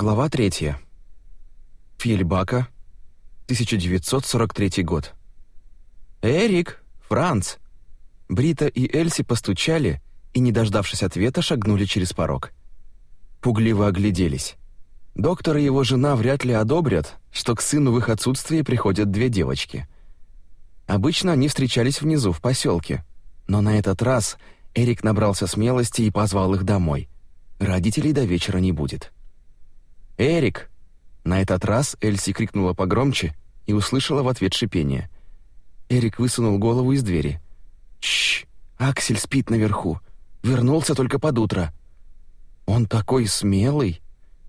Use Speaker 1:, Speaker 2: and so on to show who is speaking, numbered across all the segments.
Speaker 1: Глава 3. Фильбака, 1943 год. «Эрик! Франц!» Брита и Эльси постучали и, не дождавшись ответа, шагнули через порог. Пугливо огляделись. Доктор и его жена вряд ли одобрят, что к сыну в их отсутствие приходят две девочки. Обычно они встречались внизу, в поселке, но на этот раз Эрик набрался смелости и позвал их домой. Родителей до вечера не будет. «Эрик!» На этот раз Эльси крикнула погромче и услышала в ответ шипение. Эрик высунул голову из двери. «Чш! Аксель спит наверху. Вернулся только под утро». «Он такой смелый!»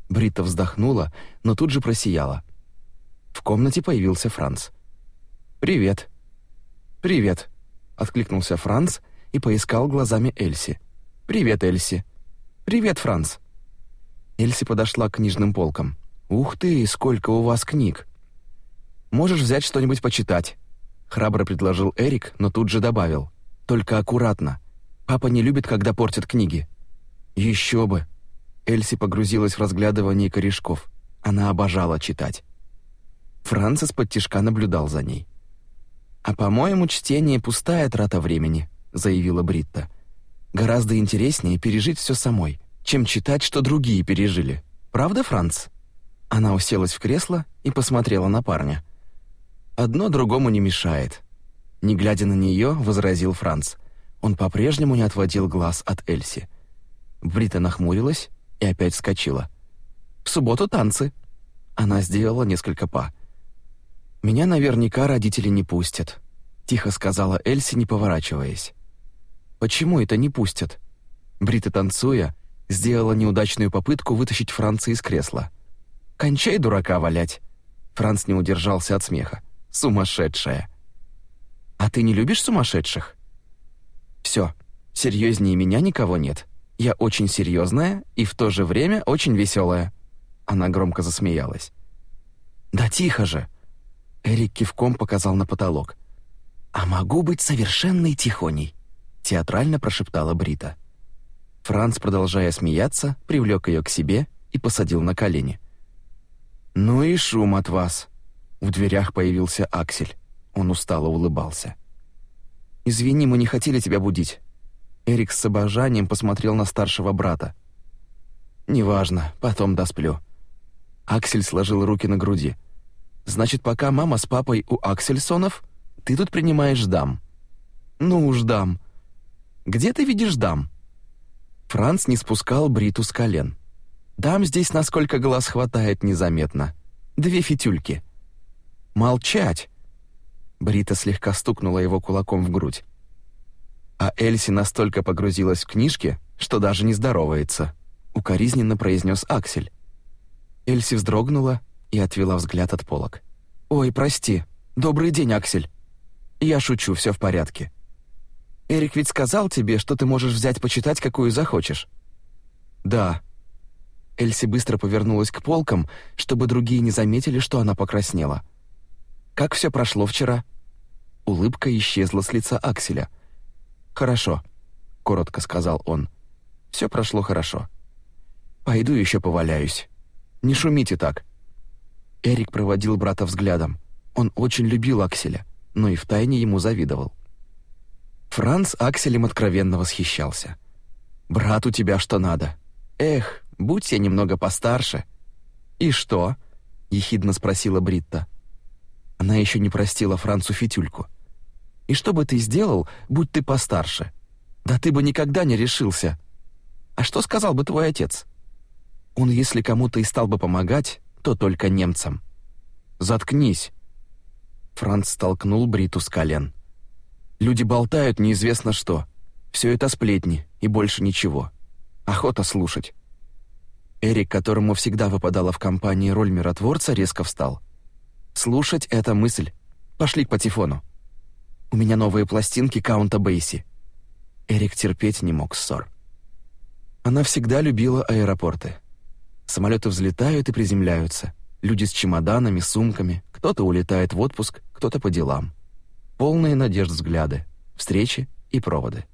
Speaker 1: Бритта вздохнула, но тут же просияла. В комнате появился Франц. «Привет». «Привет», — откликнулся Франц и поискал глазами Эльси. «Привет, Эльси». «Привет, Франц». Эльси подошла к книжным полкам. «Ух ты, сколько у вас книг!» «Можешь взять что-нибудь почитать?» Храбро предложил Эрик, но тут же добавил. «Только аккуратно. Папа не любит, когда портят книги». «Еще бы!» Эльси погрузилась в разглядывание корешков. Она обожала читать. Францис подтишка наблюдал за ней. «А, по-моему, чтение — пустая трата времени», — заявила Бритта. «Гораздо интереснее пережить все самой чем читать, что другие пережили. Правда, Франц?» Она уселась в кресло и посмотрела на парня. «Одно другому не мешает». Не глядя на нее, возразил Франц. Он по-прежнему не отводил глаз от Эльси. Брита нахмурилась и опять вскочила. «В субботу танцы». Она сделала несколько па. «Меня наверняка родители не пустят», — тихо сказала Эльси, не поворачиваясь. «Почему это не пустят?» Брита, танцуя, сделала неудачную попытку вытащить Франца из кресла. «Кончай дурака валять!» Франц не удержался от смеха. «Сумасшедшая!» «А ты не любишь сумасшедших?» «Все, серьезнее меня никого нет. Я очень серьезная и в то же время очень веселая». Она громко засмеялась. «Да тихо же!» Эрик кивком показал на потолок. «А могу быть совершенно тихоней», — театрально прошептала Брита. Франц, продолжая смеяться, привлек ее к себе и посадил на колени. «Ну и шум от вас!» В дверях появился Аксель. Он устало улыбался. «Извини, мы не хотели тебя будить». Эрик с обожанием посмотрел на старшего брата. «Неважно, потом досплю». Аксель сложил руки на груди. «Значит, пока мама с папой у Аксельсонов, ты тут принимаешь дам». «Ну уж дам». «Где ты видишь дам?» Франц не спускал бриту с колен. Дам здесь, насколько глаз хватает, незаметно. Две фитюльки. Молчать. Брита слегка стукнула его кулаком в грудь. А Эльси настолько погрузилась в книжки, что даже не здоровается, укоризненно произнес Аксель. Эльси вздрогнула и отвела взгляд от полок. Ой, прости. Добрый день, Аксель. Я шучу, все в порядке. Эрик ведь сказал тебе, что ты можешь взять почитать, какую захочешь». «Да». Эльси быстро повернулась к полкам, чтобы другие не заметили, что она покраснела. «Как все прошло вчера?» Улыбка исчезла с лица Акселя. «Хорошо», — коротко сказал он. «Все прошло хорошо. Пойду еще поваляюсь. Не шумите так». Эрик проводил брата взглядом. Он очень любил Акселя, но и втайне ему завидовал. Франц Акселем откровенно восхищался. «Брат, у тебя что надо? Эх, будь я немного постарше». «И что?» — ехидно спросила Бритта. Она еще не простила Францу фитюльку. «И что бы ты сделал, будь ты постарше? Да ты бы никогда не решился. А что сказал бы твой отец? Он, если кому-то и стал бы помогать, то только немцам». «Заткнись!» Франц столкнул Бриту с колен. Люди болтают неизвестно что. Все это сплетни и больше ничего. Охота слушать. Эрик, которому всегда выпадала в компании роль миротворца, резко встал. «Слушать — это мысль. Пошли к патефону. У меня новые пластинки Каунта Бейси». Эрик терпеть не мог ссор. Она всегда любила аэропорты. Самолеты взлетают и приземляются. Люди с чемоданами, сумками. Кто-то улетает в отпуск, кто-то по делам полные надежд взгляды, встречи и проводы.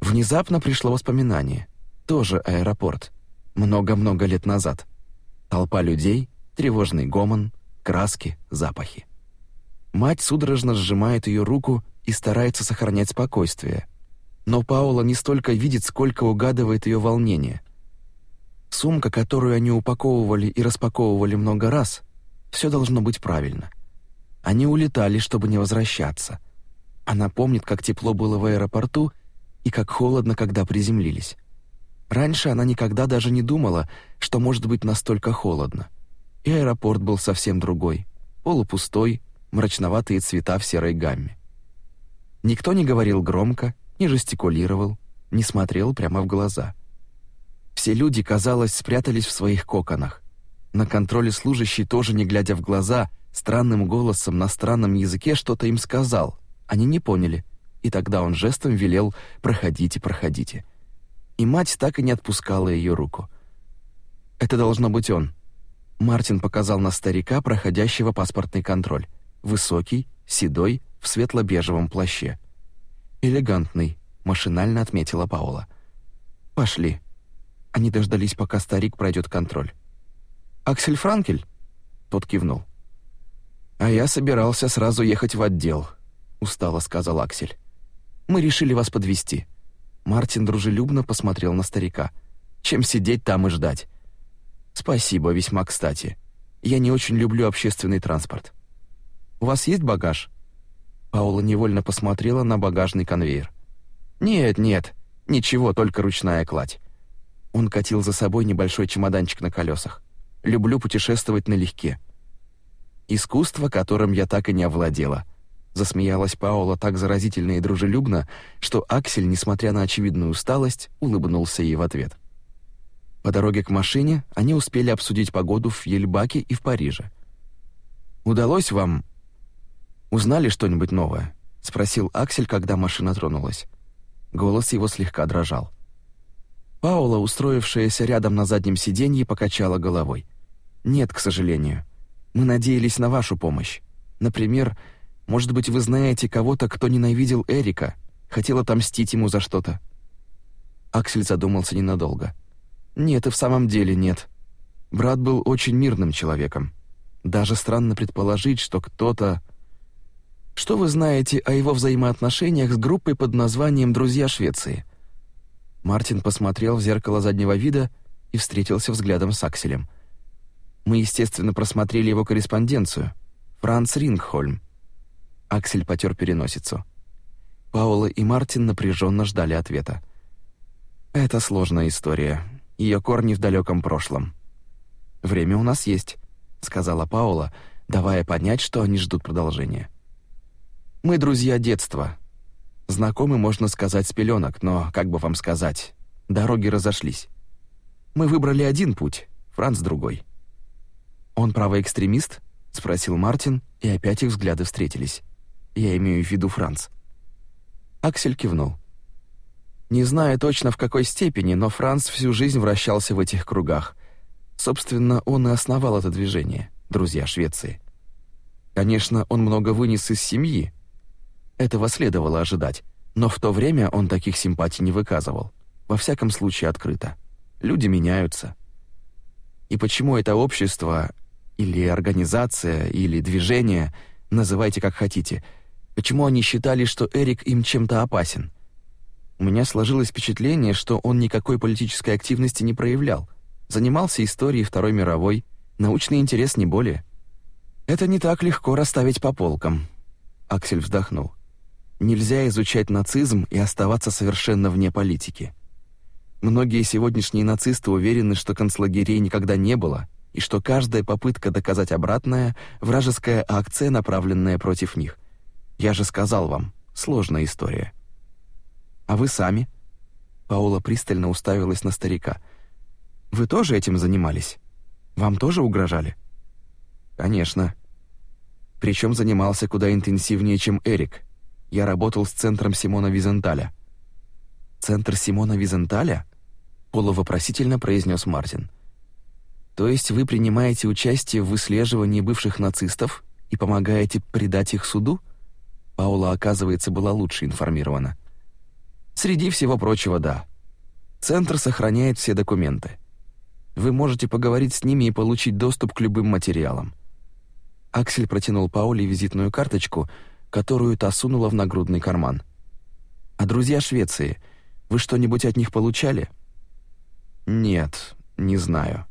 Speaker 1: Внезапно пришло воспоминание. Тоже аэропорт. Много-много лет назад. Толпа людей, тревожный гомон, краски, запахи. Мать судорожно сжимает ее руку и старается сохранять спокойствие. Но Паула не столько видит, сколько угадывает ее волнение. Сумка, которую они упаковывали и распаковывали много раз, все должно быть правильно. Они улетали, чтобы не возвращаться. Она помнит, как тепло было в аэропорту и как холодно, когда приземлились. Раньше она никогда даже не думала, что может быть настолько холодно. И аэропорт был совсем другой, полупустой, мрачноватые цвета в серой гамме. Никто не говорил громко, не жестикулировал, не смотрел прямо в глаза. Все люди, казалось, спрятались в своих коконах. На контроле служащий тоже не глядя в глаза, странным голосом на странном языке что-то им сказал. Они не поняли, и тогда он жестом велел «проходите, проходите». И мать так и не отпускала ее руку. «Это должно быть он». Мартин показал на старика, проходящего паспортный контроль. Высокий, седой, в светло-бежевом плаще. «Элегантный», — машинально отметила Паула. «Пошли». Они дождались, пока старик пройдет контроль. «Аксель Франкель?» Тот кивнул. «А я собирался сразу ехать в отдел», — устало сказал Аксель. «Мы решили вас подвести. Мартин дружелюбно посмотрел на старика. «Чем сидеть там и ждать?» «Спасибо, весьма кстати. Я не очень люблю общественный транспорт». «У вас есть багаж?» Паула невольно посмотрела на багажный конвейер. «Нет, нет, ничего, только ручная кладь». Он катил за собой небольшой чемоданчик на колесах. «Люблю путешествовать налегке искусство, которым я так и не овладела. Засмеялась Паула так заразительно и дружелюбно, что Аксель, несмотря на очевидную усталость, улыбнулся ей в ответ. По дороге к машине они успели обсудить погоду в Ельбаке и в Париже. Удалось вам узнали что-нибудь новое? спросил Аксель, когда машина тронулась. Голос его слегка дрожал. Паула, устроившаяся рядом на заднем сиденье, покачала головой. Нет, к сожалению. Мы надеялись на вашу помощь. Например, может быть, вы знаете кого-то, кто ненавидел Эрика, хотел отомстить ему за что-то». Аксель задумался ненадолго. «Нет, и в самом деле нет. Брат был очень мирным человеком. Даже странно предположить, что кто-то... Что вы знаете о его взаимоотношениях с группой под названием «Друзья Швеции»?» Мартин посмотрел в зеркало заднего вида и встретился взглядом с Акселем – мы, естественно, просмотрели его корреспонденцию. Франц Рингхольм. Аксель потер переносицу. Паула и Мартин напряженно ждали ответа. «Это сложная история. Ее корни в далеком прошлом». «Время у нас есть», — сказала Паула, давая понять, что они ждут продолжения. «Мы друзья детства. Знакомы, можно сказать, с пеленок, но, как бы вам сказать, дороги разошлись. Мы выбрали один путь, Франц — другой. «Он правый экстремист?» — спросил Мартин, и опять их взгляды встретились. Я имею в виду Франц. Аксель кивнул. Не знаю точно в какой степени, но Франц всю жизнь вращался в этих кругах. Собственно, он и основал это движение, друзья Швеции. Конечно, он много вынес из семьи. Этого следовало ожидать, но в то время он таких симпатий не выказывал. Во всяком случае, открыто. Люди меняются. И почему это общество, или организация, или движение, называйте как хотите, почему они считали, что Эрик им чем-то опасен. У меня сложилось впечатление, что он никакой политической активности не проявлял, занимался историей Второй мировой, научный интерес не более. Это не так легко расставить по полкам, Аксель вздохнул. Нельзя изучать нацизм и оставаться совершенно вне политики. Многие сегодняшние нацисты уверены, что концлагерей никогда не было, и что каждая попытка доказать обратное — вражеская акция, направленная против них. Я же сказал вам, сложная история. А вы сами? Паула пристально уставилась на старика. Вы тоже этим занимались? Вам тоже угрожали? Конечно. Причем занимался куда интенсивнее, чем Эрик. Я работал с центром Симона Визенталя. Центр Симона Визенталя? полувопросительно произнес Мартин. То есть вы принимаете участие в выслеживании бывших нацистов и помогаете предать их суду? Паула, оказывается, была лучше информирована. Среди всего прочего, да. Центр сохраняет все документы. Вы можете поговорить с ними и получить доступ к любым материалам. Аксель протянул Пауле визитную карточку, которую та сунула в нагрудный карман. А друзья Швеции, вы что-нибудь от них получали? Нет, не знаю.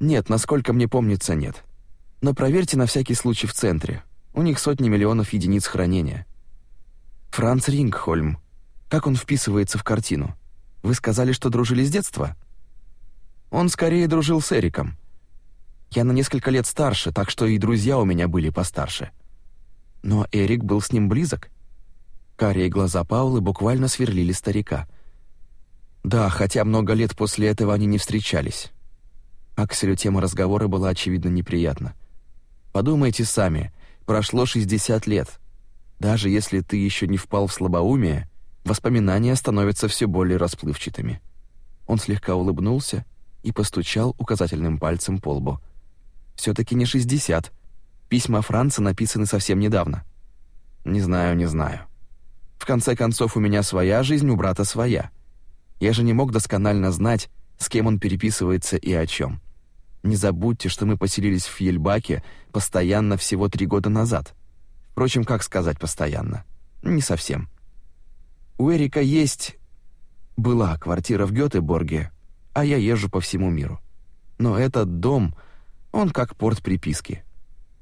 Speaker 1: Нет, насколько мне помнится, нет. Но проверьте на всякий случай в центре. У них сотни миллионов единиц хранения. Франц Рингхольм. Как он вписывается в картину? Вы сказали, что дружили с детства? Он скорее дружил с Эриком. Я на несколько лет старше, так что и друзья у меня были постарше. Но Эрик был с ним близок. Карие глаза Паулы буквально сверлили старика. Да, хотя много лет после этого они не встречались. Акселю тема разговора была очевидно неприятна. Подумайте сами, прошло 60 лет. Даже если ты еще не впал в слабоумие, воспоминания становятся все более расплывчатыми. Он слегка улыбнулся и постучал указательным пальцем по лбу. все таки не 60. Письма Франца написаны совсем недавно. Не знаю, не знаю. В конце концов, у меня своя жизнь, у брата своя. Я же не мог досконально знать, с кем он переписывается и о чем. Не забудьте, что мы поселились в Ельбаке постоянно всего три года назад. Впрочем, как сказать постоянно? Не совсем. У Эрика есть была квартира в Гётеборге, а я езжу по всему миру. Но этот дом, он как порт приписки.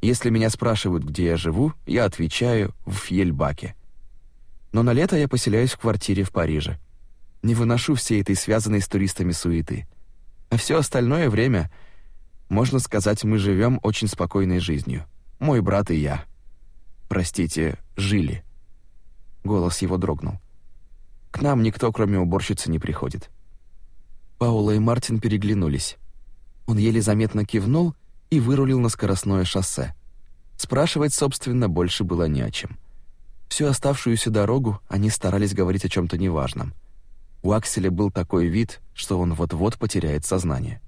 Speaker 1: Если меня спрашивают, где я живу, я отвечаю в Ельбаке. Но на лето я поселяюсь в квартире в Париже. Не выношу всей этой связанной с туристами суеты. А все остальное время, можно сказать, мы живем очень спокойной жизнью. Мой брат и я. Простите, жили. Голос его дрогнул. К нам никто, кроме уборщицы, не приходит. Паула и Мартин переглянулись. Он еле заметно кивнул и вырулил на скоростное шоссе. Спрашивать, собственно, больше было не о чем. Всю оставшуюся дорогу они старались говорить о чем то неважном. У Акселя был такой вид, что он вот-вот потеряет сознание.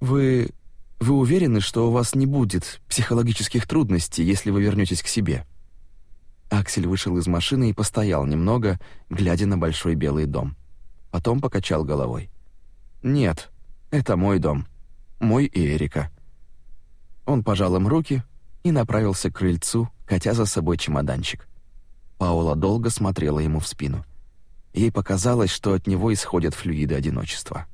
Speaker 1: «Вы... вы уверены, что у вас не будет психологических трудностей, если вы вернетесь к себе?» Аксель вышел из машины и постоял немного, глядя на большой белый дом. Потом покачал головой. «Нет, это мой дом. Мой и Эрика». Он пожал им руки и направился к крыльцу, катя за собой чемоданчик. Паула долго смотрела ему в спину. Ей показалось, что от него исходят флюиды одиночества.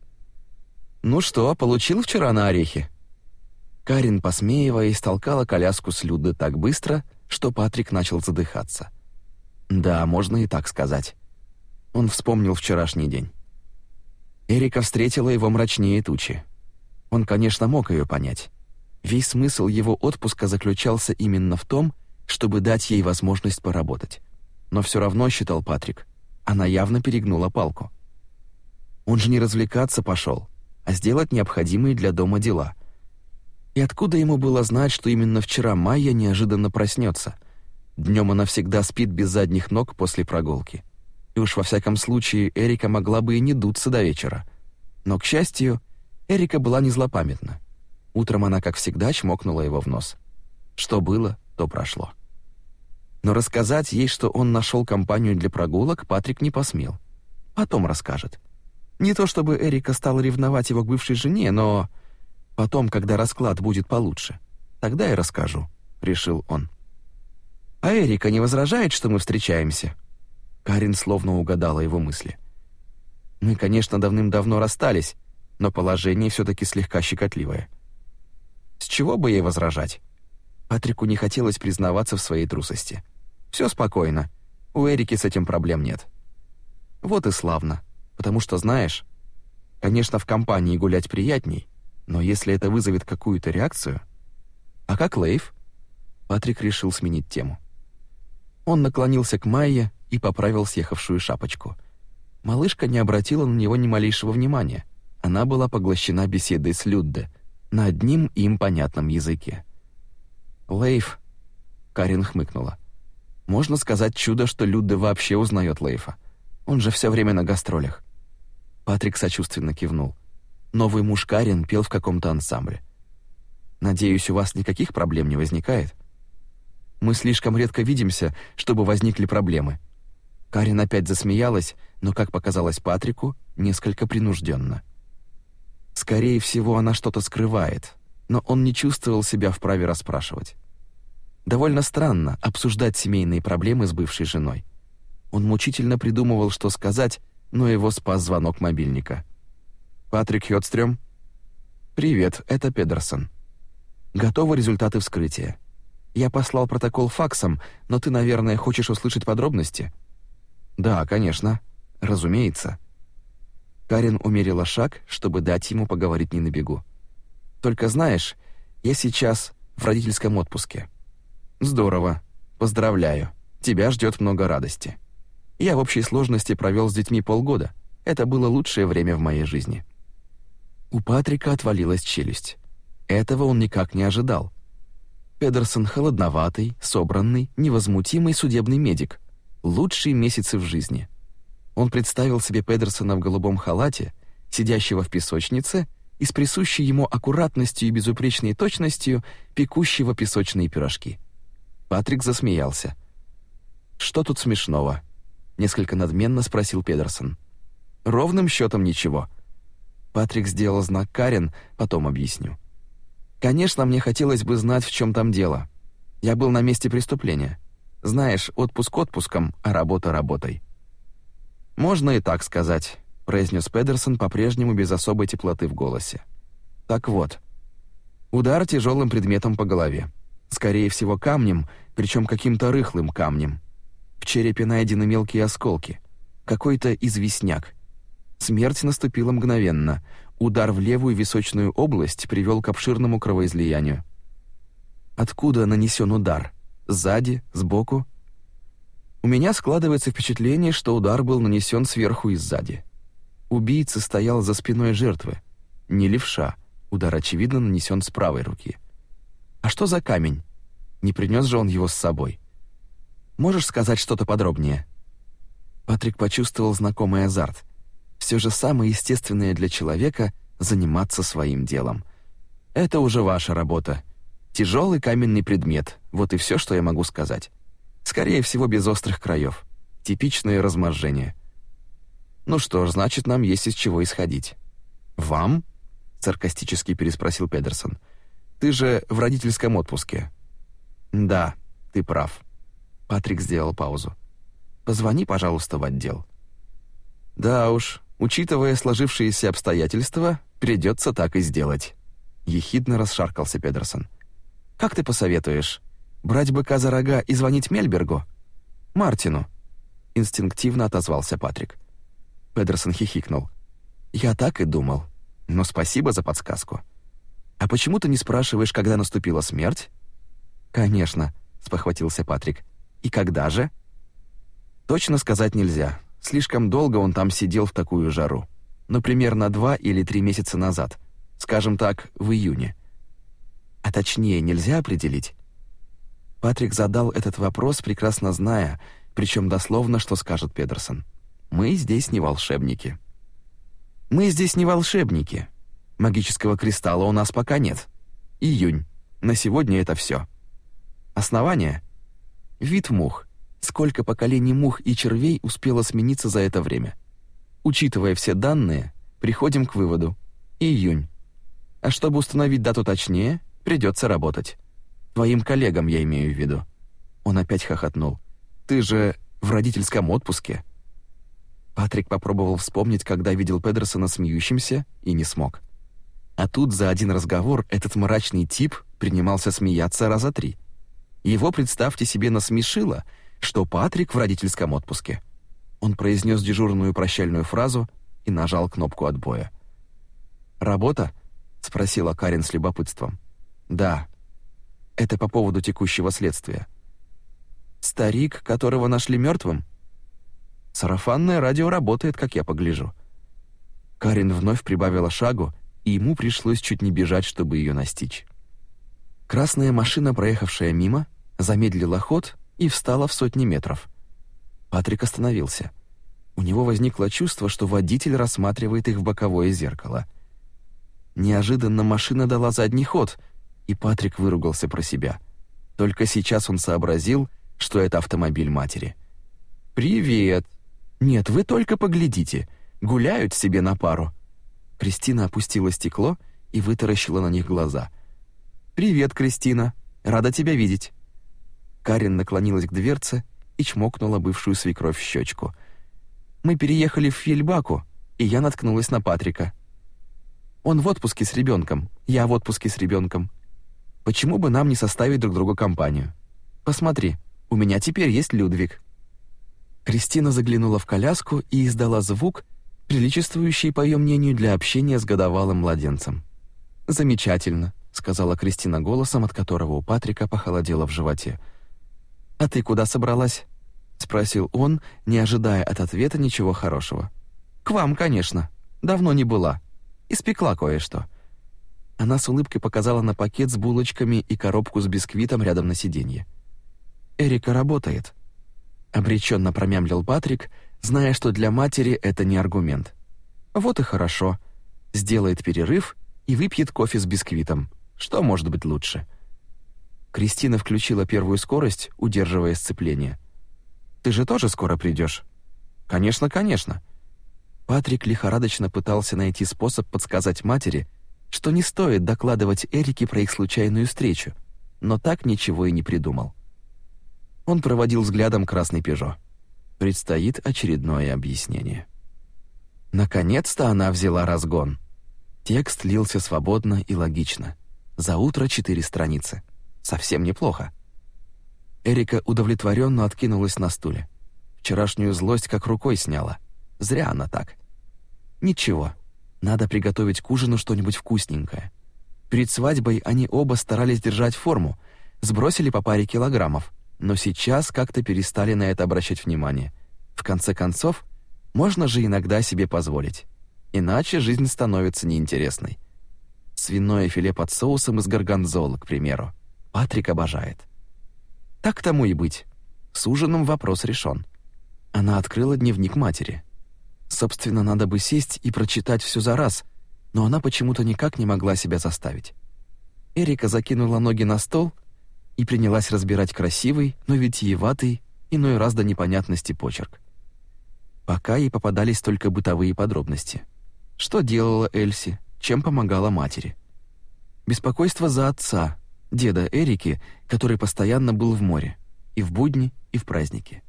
Speaker 1: «Ну что, получил вчера на орехи?» Карин, посмеиваясь, толкала коляску с Люды так быстро, что Патрик начал задыхаться. «Да, можно и так сказать». Он вспомнил вчерашний день. Эрика встретила его мрачнее тучи. Он, конечно, мог ее понять. Весь смысл его отпуска заключался именно в том, чтобы дать ей возможность поработать. Но все равно, считал Патрик, она явно перегнула палку. Он же не развлекаться пошел, а сделать необходимые для дома дела. И откуда ему было знать, что именно вчера Майя неожиданно проснется? Днем она всегда спит без задних ног после прогулки. И уж во всяком случае Эрика могла бы и не дуться до вечера. Но, к счастью, Эрика была не злопамятна. Утром она, как всегда, чмокнула его в нос. Что было, то прошло. Но рассказать ей, что он нашел компанию для прогулок, Патрик не посмел. Потом расскажет. Не то чтобы Эрика стала ревновать его к бывшей жене, но потом, когда расклад будет получше, тогда и расскажу, решил он. А Эрика не возражает, что мы встречаемся? Карин словно угадала его мысли. Мы, конечно, давным-давно расстались, но положение все таки слегка щекотливое. С чего бы ей возражать? Патрику не хотелось признаваться в своей трусости. Все спокойно. У Эрики с этим проблем нет. Вот и славно. Потому что, знаешь, конечно, в компании гулять приятней, но если это вызовет какую-то реакцию... А как Лейв? Патрик решил сменить тему. Он наклонился к Майе и поправил съехавшую шапочку. Малышка не обратила на него ни малейшего внимания. Она была поглощена беседой с Людде на одним им понятном языке. Лейф. Карин хмыкнула. Можно сказать чудо, что Люда вообще узнает Лейфа. Он же все время на гастролях. Патрик сочувственно кивнул. Новый муж Карин пел в каком-то ансамбле. Надеюсь, у вас никаких проблем не возникает. Мы слишком редко видимся, чтобы возникли проблемы. Карин опять засмеялась, но, как показалось Патрику, несколько принужденно. Скорее всего, она что-то скрывает, но он не чувствовал себя вправе расспрашивать. Довольно странно обсуждать семейные проблемы с бывшей женой. Он мучительно придумывал, что сказать, но его спас звонок мобильника. «Патрик Хёдстрём?» «Привет, это Педерсон. Готовы результаты вскрытия. Я послал протокол факсом, но ты, наверное, хочешь услышать подробности?» «Да, конечно. Разумеется». Карен умерила шаг, чтобы дать ему поговорить не на бегу. Только знаешь, я сейчас в родительском отпуске. Здорово. Поздравляю. Тебя ждет много радости. Я в общей сложности провел с детьми полгода. Это было лучшее время в моей жизни. У Патрика отвалилась челюсть. Этого он никак не ожидал. Педерсон холодноватый, собранный, невозмутимый судебный медик. Лучшие месяцы в жизни. Он представил себе Педерсона в голубом халате, сидящего в песочнице и с присущей ему аккуратностью и безупречной точностью пекущего песочные пирожки. Патрик засмеялся. «Что тут смешного?» — несколько надменно спросил Педерсон. «Ровным счетом ничего». Патрик сделал знак Карен, потом объясню. «Конечно, мне хотелось бы знать, в чем там дело. Я был на месте преступления. Знаешь, отпуск отпуском, а работа работой». «Можно и так сказать» произнес Педерсон по-прежнему без особой теплоты в голосе. Так вот. Удар тяжелым предметом по голове. Скорее всего, камнем, причем каким-то рыхлым камнем. В черепе найдены мелкие осколки. Какой-то известняк. Смерть наступила мгновенно. Удар в левую височную область привел к обширному кровоизлиянию. Откуда нанесен удар? Сзади, сбоку? У меня складывается впечатление, что удар был нанесен сверху и сзади. Убийца стоял за спиной жертвы. Не левша. Удар, очевидно, нанесен с правой руки. «А что за камень? Не принес же он его с собой?» «Можешь сказать что-то подробнее?» Патрик почувствовал знакомый азарт. Все же самое естественное для человека — заниматься своим делом. «Это уже ваша работа. Тяжелый каменный предмет. Вот и все, что я могу сказать. Скорее всего, без острых краев. Типичное разморжение». «Ну что ж, значит, нам есть из чего исходить». «Вам?» — саркастически переспросил Педерсон. «Ты же в родительском отпуске». «Да, ты прав». Патрик сделал паузу. «Позвони, пожалуйста, в отдел». «Да уж, учитывая сложившиеся обстоятельства, придется так и сделать», — ехидно расшаркался Педерсон. «Как ты посоветуешь? Брать быка за рога и звонить Мельбергу?» «Мартину», — инстинктивно отозвался Патрик. Педерсон хихикнул. «Я так и думал. Но спасибо за подсказку. А почему ты не спрашиваешь, когда наступила смерть?» «Конечно», — спохватился Патрик. «И когда же?» «Точно сказать нельзя. Слишком долго он там сидел в такую жару. Но примерно два или три месяца назад. Скажем так, в июне». «А точнее нельзя определить?» Патрик задал этот вопрос, прекрасно зная, причем дословно, что скажет Педерсон. «Педерсон». Мы здесь не волшебники. Мы здесь не волшебники. Магического кристалла у нас пока нет. Июнь. На сегодня это все. Основание вид мух. Сколько поколений мух и червей успело смениться за это время? Учитывая все данные, приходим к выводу: июнь. А чтобы установить дату точнее, придется работать. Твоим коллегам я имею в виду. Он опять хохотнул. Ты же в родительском отпуске. Патрик попробовал вспомнить, когда видел Педерсона смеющимся, и не смог. А тут за один разговор этот мрачный тип принимался смеяться раза три. Его, представьте себе, насмешило, что Патрик в родительском отпуске. Он произнес дежурную прощальную фразу и нажал кнопку отбоя. «Работа?» — спросила Карен с любопытством. «Да. Это по поводу текущего следствия». «Старик, которого нашли мертвым?» Сарафанное радио работает, как я погляжу. Карин вновь прибавила шагу, и ему пришлось чуть не бежать, чтобы ее настичь. Красная машина, проехавшая мимо, замедлила ход и встала в сотни метров. Патрик остановился. У него возникло чувство, что водитель рассматривает их в боковое зеркало. Неожиданно машина дала задний ход, и Патрик выругался про себя. Только сейчас он сообразил, что это автомобиль матери. «Привет!» «Нет, вы только поглядите. Гуляют себе на пару». Кристина опустила стекло и вытаращила на них глаза. «Привет, Кристина. Рада тебя видеть». Карен наклонилась к дверце и чмокнула бывшую свекровь в щечку. «Мы переехали в Фельбаку, и я наткнулась на Патрика. Он в отпуске с ребенком, я в отпуске с ребенком. Почему бы нам не составить друг другу компанию? Посмотри, у меня теперь есть Людвиг». Кристина заглянула в коляску и издала звук, приличествующий, по ее мнению, для общения с годовалым младенцем. «Замечательно», — сказала Кристина голосом, от которого у Патрика похолодело в животе. «А ты куда собралась?» — спросил он, не ожидая от ответа ничего хорошего. «К вам, конечно. Давно не была. Испекла кое-что». Она с улыбкой показала на пакет с булочками и коробку с бисквитом рядом на сиденье. «Эрика работает обреченно промямлил Патрик, зная, что для матери это не аргумент. Вот и хорошо. Сделает перерыв и выпьет кофе с бисквитом. Что может быть лучше? Кристина включила первую скорость, удерживая сцепление. Ты же тоже скоро придешь? Конечно, конечно. Патрик лихорадочно пытался найти способ подсказать матери, что не стоит докладывать Эрике про их случайную встречу, но так ничего и не придумал. Он проводил взглядом красный «Пежо». Предстоит очередное объяснение. Наконец-то она взяла разгон. Текст лился свободно и логично. За утро четыре страницы. Совсем неплохо. Эрика удовлетворенно откинулась на стуле. Вчерашнюю злость как рукой сняла. Зря она так. Ничего. Надо приготовить к ужину что-нибудь вкусненькое. Перед свадьбой они оба старались держать форму, сбросили по паре килограммов но сейчас как-то перестали на это обращать внимание. В конце концов, можно же иногда себе позволить. Иначе жизнь становится неинтересной. Свиное филе под соусом из горгонзола, к примеру. Патрик обожает. Так тому и быть. С ужином вопрос решен. Она открыла дневник матери. Собственно, надо бы сесть и прочитать все за раз, но она почему-то никак не могла себя заставить. Эрика закинула ноги на стол — и принялась разбирать красивый, но витиеватый, иной раз до непонятности почерк. Пока ей попадались только бытовые подробности. Что делала Эльси, чем помогала матери. Беспокойство за отца, деда Эрики, который постоянно был в море, и в будни, и в праздники.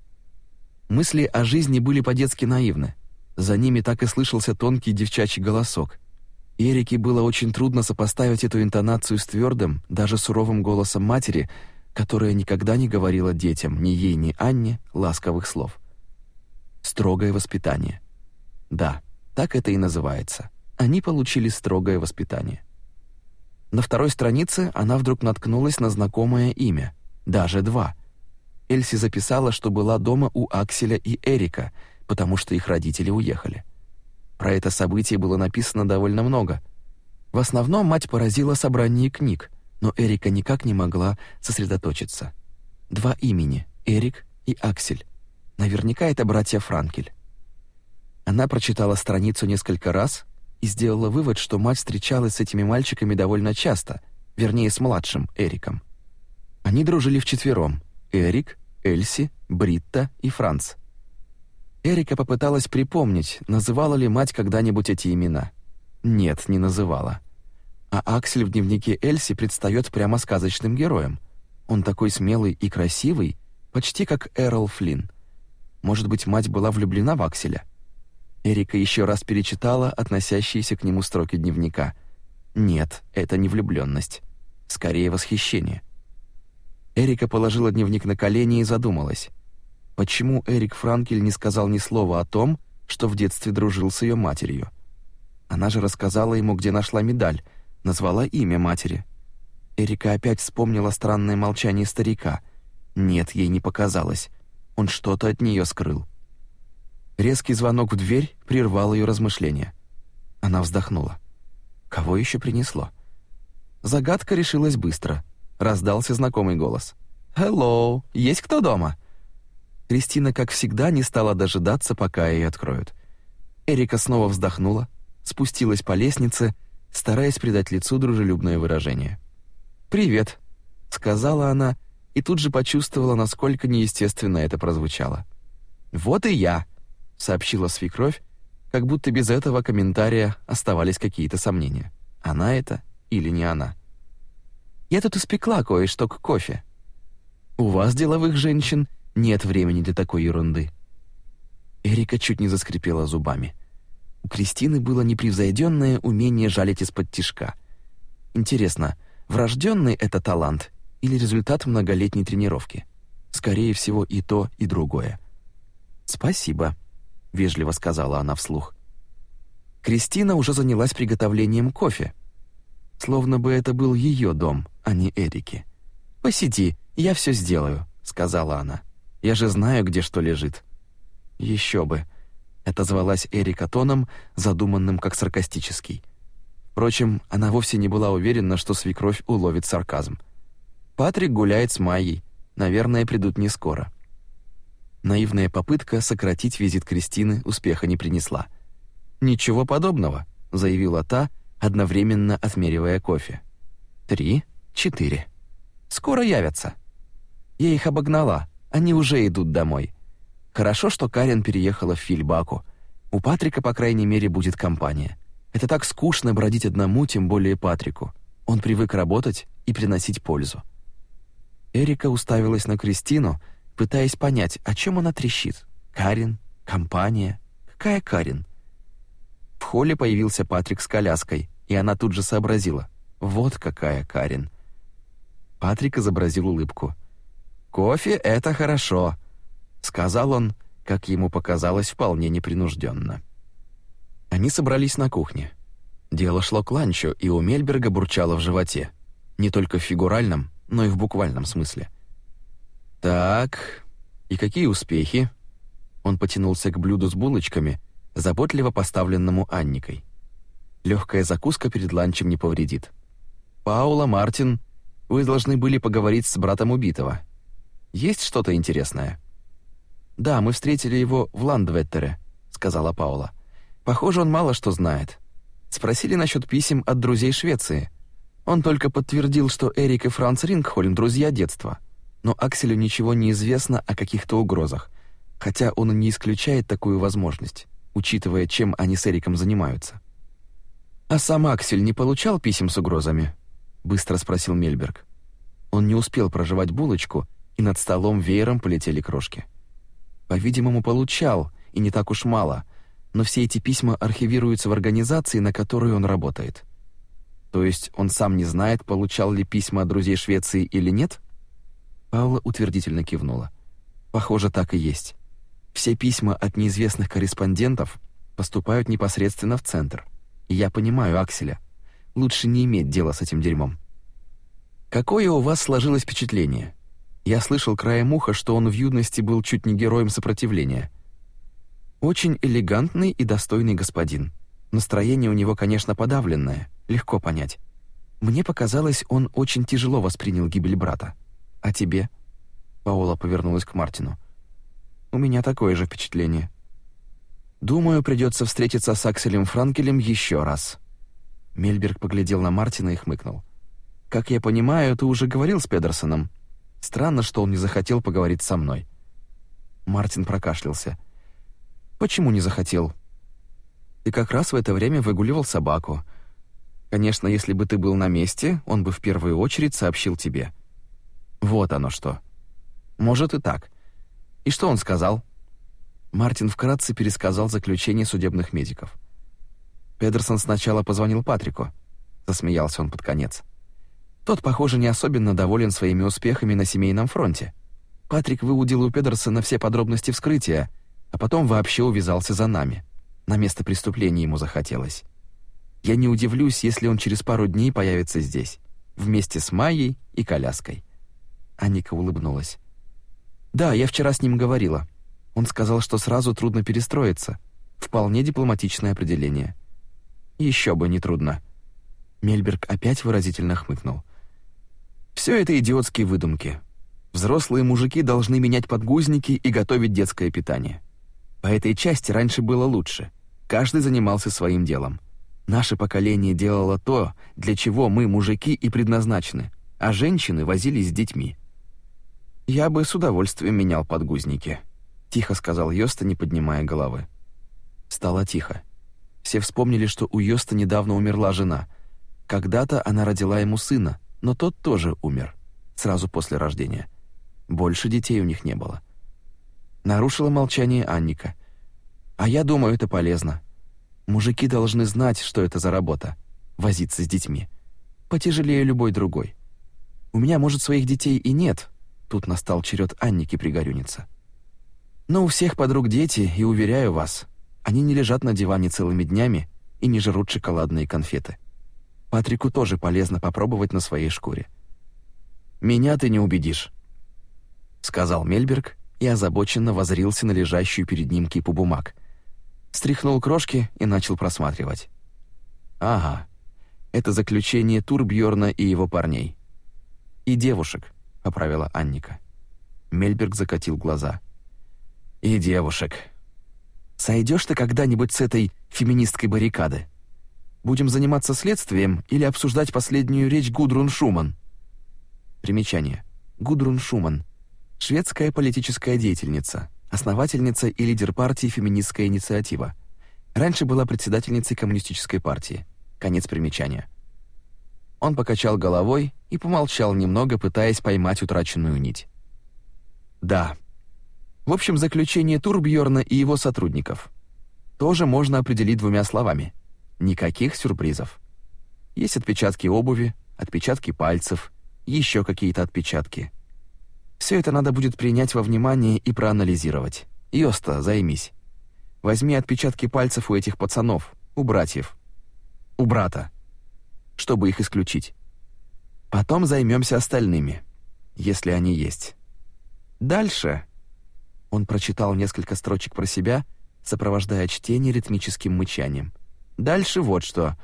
Speaker 1: Мысли о жизни были по-детски наивны. За ними так и слышался тонкий девчачий голосок, Эрике было очень трудно сопоставить эту интонацию с твердым, даже суровым голосом матери, которая никогда не говорила детям, ни ей, ни Анне, ласковых слов. Строгое воспитание. Да, так это и называется. Они получили строгое воспитание. На второй странице она вдруг наткнулась на знакомое имя, даже два. Эльси записала, что была дома у Акселя и Эрика, потому что их родители уехали. — про это событие было написано довольно много. В основном мать поразила собрание книг, но Эрика никак не могла сосредоточиться. Два имени — Эрик и Аксель. Наверняка это братья Франкель. Она прочитала страницу несколько раз и сделала вывод, что мать встречалась с этими мальчиками довольно часто, вернее, с младшим Эриком. Они дружили вчетвером — Эрик, Эльси, Бритта и Франц — Эрика попыталась припомнить, называла ли мать когда-нибудь эти имена. Нет, не называла. А Аксель в дневнике Эльси предстает прямо сказочным героем. Он такой смелый и красивый, почти как Эрл Флинн. Может быть, мать была влюблена в Акселя? Эрика еще раз перечитала относящиеся к нему строки дневника. Нет, это не влюблённость, Скорее, восхищение. Эрика положила дневник на колени и задумалась. Почему Эрик Франкель не сказал ни слова о том, что в детстве дружил с ее матерью? Она же рассказала ему, где нашла медаль, назвала имя матери. Эрика опять вспомнила странное молчание старика. Нет, ей не показалось. Он что-то от нее скрыл. Резкий звонок в дверь прервал ее размышления. Она вздохнула. Кого еще принесло? Загадка решилась быстро. Раздался знакомый голос. «Hello, есть кто дома?» Кристина, как всегда, не стала дожидаться, пока ей откроют. Эрика снова вздохнула, спустилась по лестнице, стараясь придать лицу дружелюбное выражение. «Привет», — сказала она и тут же почувствовала, насколько неестественно это прозвучало. «Вот и я», — сообщила свекровь, как будто без этого комментария оставались какие-то сомнения. Она это или не она? «Я тут испекла кое-что к кофе». «У вас, деловых женщин, нет времени для такой ерунды. Эрика чуть не заскрипела зубами. У Кристины было непревзойденное умение жалить из-под тишка. Интересно, врожденный это талант или результат многолетней тренировки? Скорее всего, и то, и другое. «Спасибо», — вежливо сказала она вслух. Кристина уже занялась приготовлением кофе. Словно бы это был ее дом, а не Эрики. «Посиди, я все сделаю», — сказала она. Я же знаю, где что лежит». «Еще бы», — отозвалась Эрика тоном, задуманным как саркастический. Впрочем, она вовсе не была уверена, что свекровь уловит сарказм. «Патрик гуляет с Майей. Наверное, придут не скоро». Наивная попытка сократить визит Кристины успеха не принесла. «Ничего подобного», — заявила та, одновременно отмеривая кофе. «Три, четыре. Скоро явятся». Я их обогнала, они уже идут домой. Хорошо, что Карен переехала в Фильбаку. У Патрика, по крайней мере, будет компания. Это так скучно бродить одному, тем более Патрику. Он привык работать и приносить пользу. Эрика уставилась на Кристину, пытаясь понять, о чем она трещит. Карен, компания, какая Карен? В холле появился Патрик с коляской, и она тут же сообразила. Вот какая Карен. Патрик изобразил улыбку. Кофе — это хорошо», — сказал он, как ему показалось, вполне непринужденно. Они собрались на кухне. Дело шло к ланчу, и у Мельберга бурчало в животе. Не только в фигуральном, но и в буквальном смысле. «Так, и какие успехи?» Он потянулся к блюду с булочками, заботливо поставленному Анникой. Легкая закуска перед ланчем не повредит. «Паула, Мартин, вы должны были поговорить с братом убитого. Есть что-то интересное?» «Да, мы встретили его в Ландветтере», — сказала Паула. «Похоже, он мало что знает. Спросили насчет писем от друзей Швеции. Он только подтвердил, что Эрик и Франц Рингхольм — друзья детства. Но Акселю ничего не известно о каких-то угрозах, хотя он не исключает такую возможность, учитывая, чем они с Эриком занимаются». «А сам Аксель не получал писем с угрозами?» — быстро спросил Мельберг. Он не успел проживать булочку — и над столом веером полетели крошки. По-видимому, получал, и не так уж мало, но все эти письма архивируются в организации, на которую он работает. То есть он сам не знает, получал ли письма от друзей Швеции или нет? Паула утвердительно кивнула. Похоже, так и есть. Все письма от неизвестных корреспондентов поступают непосредственно в центр. И я понимаю Акселя. Лучше не иметь дела с этим дерьмом. Какое у вас сложилось впечатление? Я слышал краем уха, что он в юности был чуть не героем сопротивления. Очень элегантный и достойный господин. Настроение у него, конечно, подавленное, легко понять. Мне показалось, он очень тяжело воспринял гибель брата. А тебе? Паула повернулась к Мартину. У меня такое же впечатление. Думаю, придется встретиться с Акселем Франкелем еще раз. Мельберг поглядел на Мартина и хмыкнул. Как я понимаю, ты уже говорил с Педерсоном, Странно, что он не захотел поговорить со мной. Мартин прокашлялся. Почему не захотел? Ты как раз в это время выгуливал собаку. Конечно, если бы ты был на месте, он бы в первую очередь сообщил тебе. Вот оно что. Может и так. И что он сказал? Мартин вкратце пересказал заключение судебных медиков. Педерсон сначала позвонил Патрику. Засмеялся он под конец. Тот, похоже, не особенно доволен своими успехами на семейном фронте. Патрик выудил у Педерсона все подробности вскрытия, а потом вообще увязался за нами. На место преступления ему захотелось. Я не удивлюсь, если он через пару дней появится здесь, вместе с Майей и коляской. Аника улыбнулась. Да, я вчера с ним говорила. Он сказал, что сразу трудно перестроиться. Вполне дипломатичное определение. Еще бы не трудно. Мельберг опять выразительно хмыкнул. Все это идиотские выдумки. Взрослые мужики должны менять подгузники и готовить детское питание. По этой части раньше было лучше. Каждый занимался своим делом. Наше поколение делало то, для чего мы, мужики, и предназначены, а женщины возились с детьми. «Я бы с удовольствием менял подгузники», — тихо сказал Йоста, не поднимая головы. Стало тихо. Все вспомнили, что у Йоста недавно умерла жена. Когда-то она родила ему сына — но тот тоже умер сразу после рождения. Больше детей у них не было. Нарушила молчание Анника. А я думаю, это полезно. Мужики должны знать, что это за работа возиться с детьми. Потяжелее любой другой. У меня, может, своих детей и нет. Тут настал черед Анники пригорюниться. Но у всех подруг дети, и уверяю вас, они не лежат на диване целыми днями и не жрут шоколадные конфеты. Патрику тоже полезно попробовать на своей шкуре. «Меня ты не убедишь», — сказал Мельберг и озабоченно возрился на лежащую перед ним кипу бумаг. Стряхнул крошки и начал просматривать. «Ага, это заключение Турбьорна и его парней». «И девушек», — поправила Анника. Мельберг закатил глаза. «И девушек». «Сойдешь ты когда-нибудь с этой феминистской баррикады?» Будем заниматься следствием или обсуждать последнюю речь Гудрун Шуман? Примечание. Гудрун Шуман. Шведская политическая деятельница, основательница и лидер партии «Феминистская инициатива». Раньше была председательницей коммунистической партии. Конец примечания. Он покачал головой и помолчал немного, пытаясь поймать утраченную нить. Да. В общем, заключение Турбьёрна и его сотрудников тоже можно определить двумя словами – Никаких сюрпризов. Есть отпечатки обуви, отпечатки пальцев, еще какие-то отпечатки. Все это надо будет принять во внимание и проанализировать. Йоста, займись. Возьми отпечатки пальцев у этих пацанов, у братьев. У брата. Чтобы их исключить. Потом займемся остальными, если они есть. Дальше он прочитал несколько строчек про себя, сопровождая чтение ритмическим мычанием. Дальше вот что.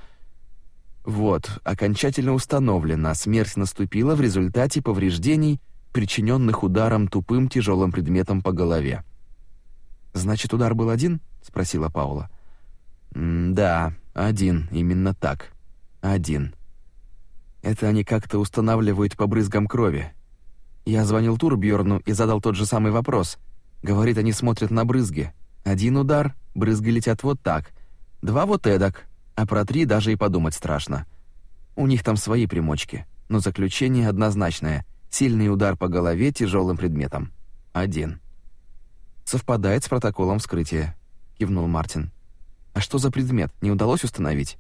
Speaker 1: Вот, окончательно установлено, смерть наступила в результате повреждений, причиненных ударом тупым тяжелым предметом по голове. Значит, удар был один? спросила Паула. да, один, именно так. Один. Это они как-то устанавливают по брызгам крови. Я звонил Турбьерну и задал тот же самый вопрос. Говорит, они смотрят на брызги. Один удар, брызги летят вот так Два вот эдак, а про три даже и подумать страшно. У них там свои примочки, но заключение однозначное. Сильный удар по голове тяжелым предметом. Один. «Совпадает с протоколом вскрытия», — кивнул Мартин. «А что за предмет? Не удалось установить?»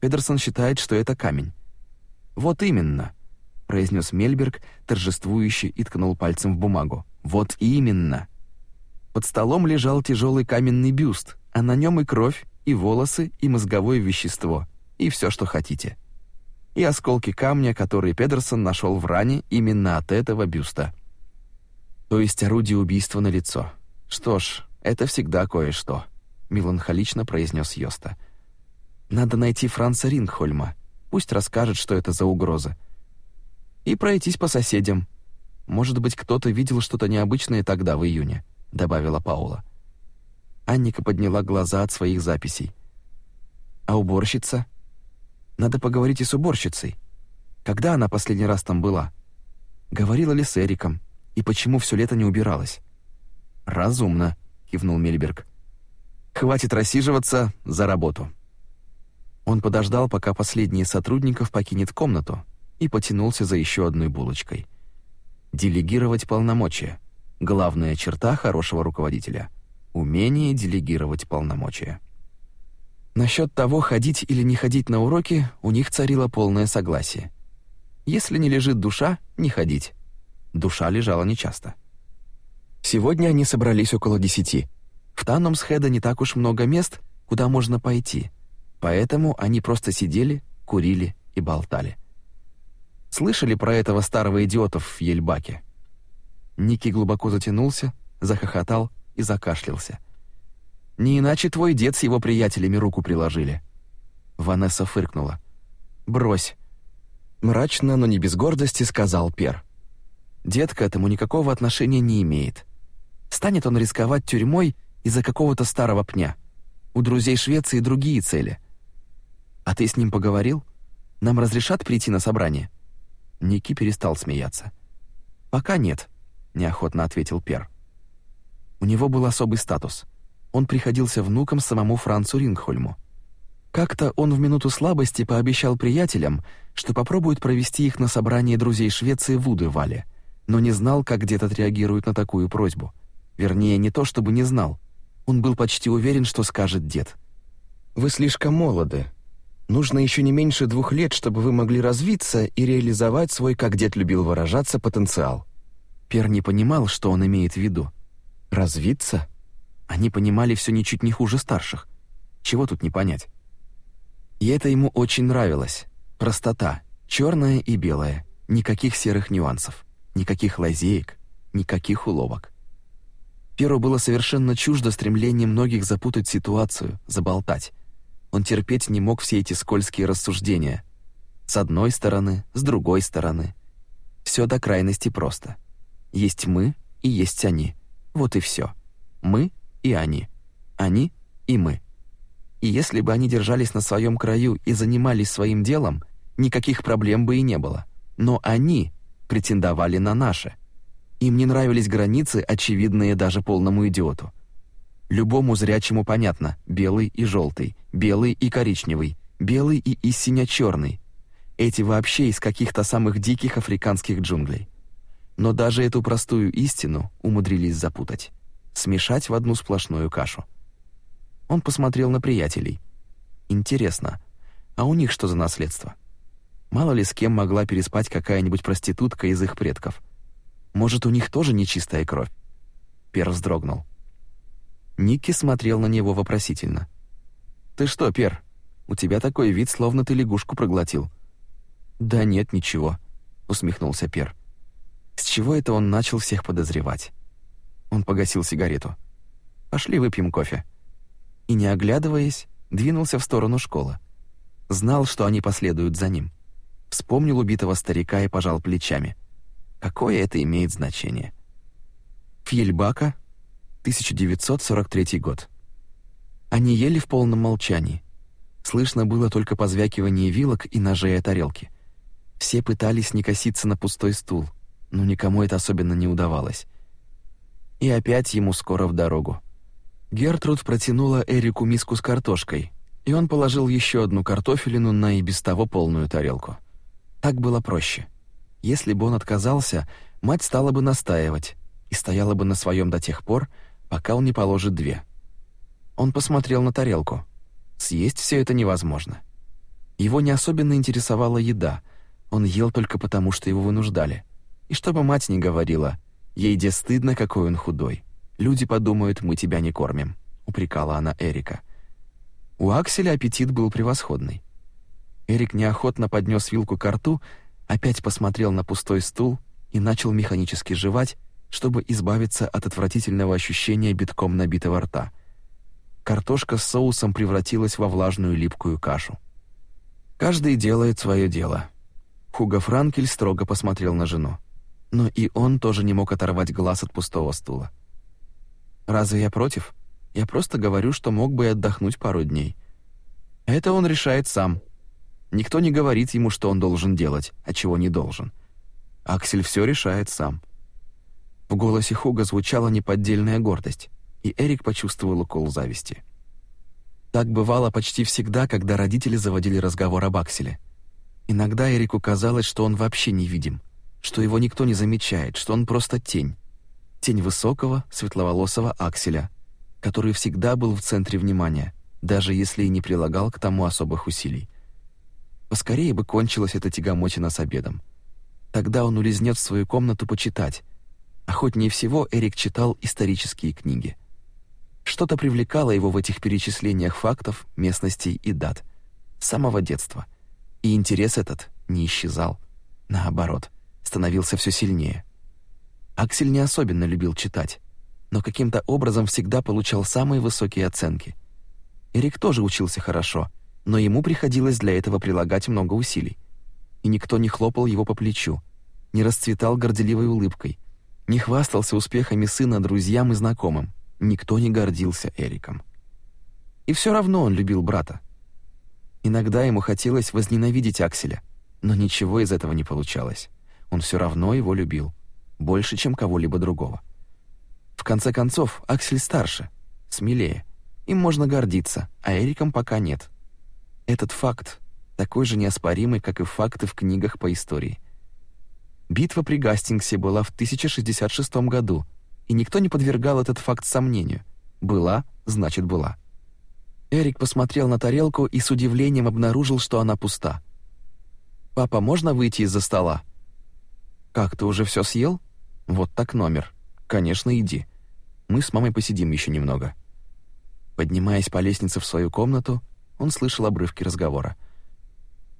Speaker 1: Педерсон считает, что это камень. «Вот именно», — произнес Мельберг, торжествующе и ткнул пальцем в бумагу. «Вот именно». Под столом лежал тяжелый каменный бюст, а на нем и кровь, и волосы, и мозговое вещество, и все, что хотите. И осколки камня, которые Педерсон нашел в ране именно от этого бюста. То есть орудие убийства на лицо. Что ж, это всегда кое-что, меланхолично произнес Йоста. Надо найти Франца Рингхольма. Пусть расскажет, что это за угроза. И пройтись по соседям. Может быть, кто-то видел что-то необычное тогда в июне, добавила Паула. Анника подняла глаза от своих записей. А уборщица? Надо поговорить и с уборщицей. Когда она последний раз там была? Говорила ли с Эриком? И почему все лето не убиралась? Разумно, кивнул Мельберг. Хватит рассиживаться за работу. Он подождал, пока последний сотрудников покинет комнату, и потянулся за еще одной булочкой. Делегировать полномочия главная черта хорошего руководителя. Умение делегировать полномочия. Насчет того, ходить или не ходить на уроки, у них царило полное согласие. Если не лежит душа, не ходить. Душа лежала нечасто. Сегодня они собрались около десяти. В Танумсхеда не так уж много мест, куда можно пойти, поэтому они просто сидели, курили и болтали. Слышали про этого старого идиота в Ельбаке? Ники глубоко затянулся, захохотал и закашлялся. «Не иначе твой дед с его приятелями руку приложили». Ванесса фыркнула. «Брось». Мрачно, но не без гордости сказал Пер. «Дед к этому никакого отношения не имеет. Станет он рисковать тюрьмой из-за какого-то старого пня. У друзей Швеции другие цели». «А ты с ним поговорил? Нам разрешат прийти на собрание?» Ники перестал смеяться. «Пока нет», — неохотно ответил Пер. У него был особый статус. Он приходился внуком самому Францу Рингхольму. Как-то он в минуту слабости пообещал приятелям, что попробует провести их на собрании друзей Швеции в Удывале, но не знал, как дед отреагирует на такую просьбу. Вернее, не то чтобы не знал. Он был почти уверен, что скажет дед. «Вы слишком молоды. Нужно еще не меньше двух лет, чтобы вы могли развиться и реализовать свой, как дед любил выражаться, потенциал». Пер не понимал, что он имеет в виду. Развиться? Они понимали все ничуть не хуже старших. Чего тут не понять? И это ему очень нравилось. Простота, черная и белая, никаких серых нюансов, никаких лазеек, никаких уловок. Перу было совершенно чуждо стремление многих запутать ситуацию, заболтать. Он терпеть не мог все эти скользкие рассуждения. С одной стороны, с другой стороны. Все до крайности просто. Есть мы и есть они. Вот и все. Мы и они. Они и мы. И если бы они держались на своем краю и занимались своим делом, никаких проблем бы и не было. Но они претендовали на наши. Им не нравились границы, очевидные даже полному идиоту. Любому зрячему понятно – белый и желтый, белый и коричневый, белый и истинно черный. Эти вообще из каких-то самых диких африканских джунглей. Но даже эту простую истину умудрились запутать, смешать в одну сплошную кашу. Он посмотрел на приятелей. Интересно, а у них что за наследство? Мало ли с кем могла переспать какая-нибудь проститутка из их предков. Может, у них тоже нечистая кровь? Пер вздрогнул. Ники смотрел на него вопросительно. «Ты что, Пер, у тебя такой вид, словно ты лягушку проглотил». «Да нет, ничего», — усмехнулся Пер. С чего это он начал всех подозревать? Он погасил сигарету. «Пошли выпьем кофе». И, не оглядываясь, двинулся в сторону школы. Знал, что они последуют за ним. Вспомнил убитого старика и пожал плечами. Какое это имеет значение? Фьельбака, 1943 год. Они ели в полном молчании. Слышно было только позвякивание вилок и ножей о тарелки. Все пытались не коситься на пустой стул — но никому это особенно не удавалось. И опять ему скоро в дорогу. Гертруд протянула Эрику миску с картошкой, и он положил еще одну картофелину на и без того полную тарелку. Так было проще. Если бы он отказался, мать стала бы настаивать и стояла бы на своем до тех пор, пока он не положит две. Он посмотрел на тарелку. Съесть все это невозможно. Его не особенно интересовала еда. Он ел только потому, что его вынуждали — чтобы мать не говорила, ейде стыдно, какой он худой. Люди подумают, мы тебя не кормим», — упрекала она Эрика. У Акселя аппетит был превосходный. Эрик неохотно поднес вилку к рту, опять посмотрел на пустой стул и начал механически жевать, чтобы избавиться от отвратительного ощущения битком набитого рта. Картошка с соусом превратилась во влажную липкую кашу. «Каждый делает свое дело». Хуга Франкель строго посмотрел на жену но и он тоже не мог оторвать глаз от пустого стула. «Разве я против? Я просто говорю, что мог бы и отдохнуть пару дней. Это он решает сам. Никто не говорит ему, что он должен делать, а чего не должен. Аксель все решает сам». В голосе Хуга звучала неподдельная гордость, и Эрик почувствовал укол зависти. Так бывало почти всегда, когда родители заводили разговор об Акселе. Иногда Эрику казалось, что он вообще невидим — что его никто не замечает, что он просто тень. Тень высокого, светловолосого Акселя, который всегда был в центре внимания, даже если и не прилагал к тому особых усилий. Поскорее бы кончилась эта тягомотина с обедом. Тогда он улизнет в свою комнату почитать. Охотнее всего Эрик читал исторические книги. Что-то привлекало его в этих перечислениях фактов, местностей и дат. С самого детства. И интерес этот не исчезал. Наоборот становился все сильнее. Аксель не особенно любил читать, но каким-то образом всегда получал самые высокие оценки. Эрик тоже учился хорошо, но ему приходилось для этого прилагать много усилий. И никто не хлопал его по плечу, не расцветал горделивой улыбкой, не хвастался успехами сына друзьям и знакомым. Никто не гордился Эриком. И все равно он любил брата. Иногда ему хотелось возненавидеть Акселя, но ничего из этого не получалось. Он все равно его любил. Больше, чем кого-либо другого. В конце концов, Аксель старше, смелее. Им можно гордиться, а Эриком пока нет. Этот факт такой же неоспоримый, как и факты в книгах по истории. Битва при Гастингсе была в 1066 году, и никто не подвергал этот факт сомнению. Была, значит, была. Эрик посмотрел на тарелку и с удивлением обнаружил, что она пуста. «Папа, можно выйти из-за стола?» «Как, ты уже все съел?» «Вот так номер. Конечно, иди. Мы с мамой посидим еще немного». Поднимаясь по лестнице в свою комнату, он слышал обрывки разговора.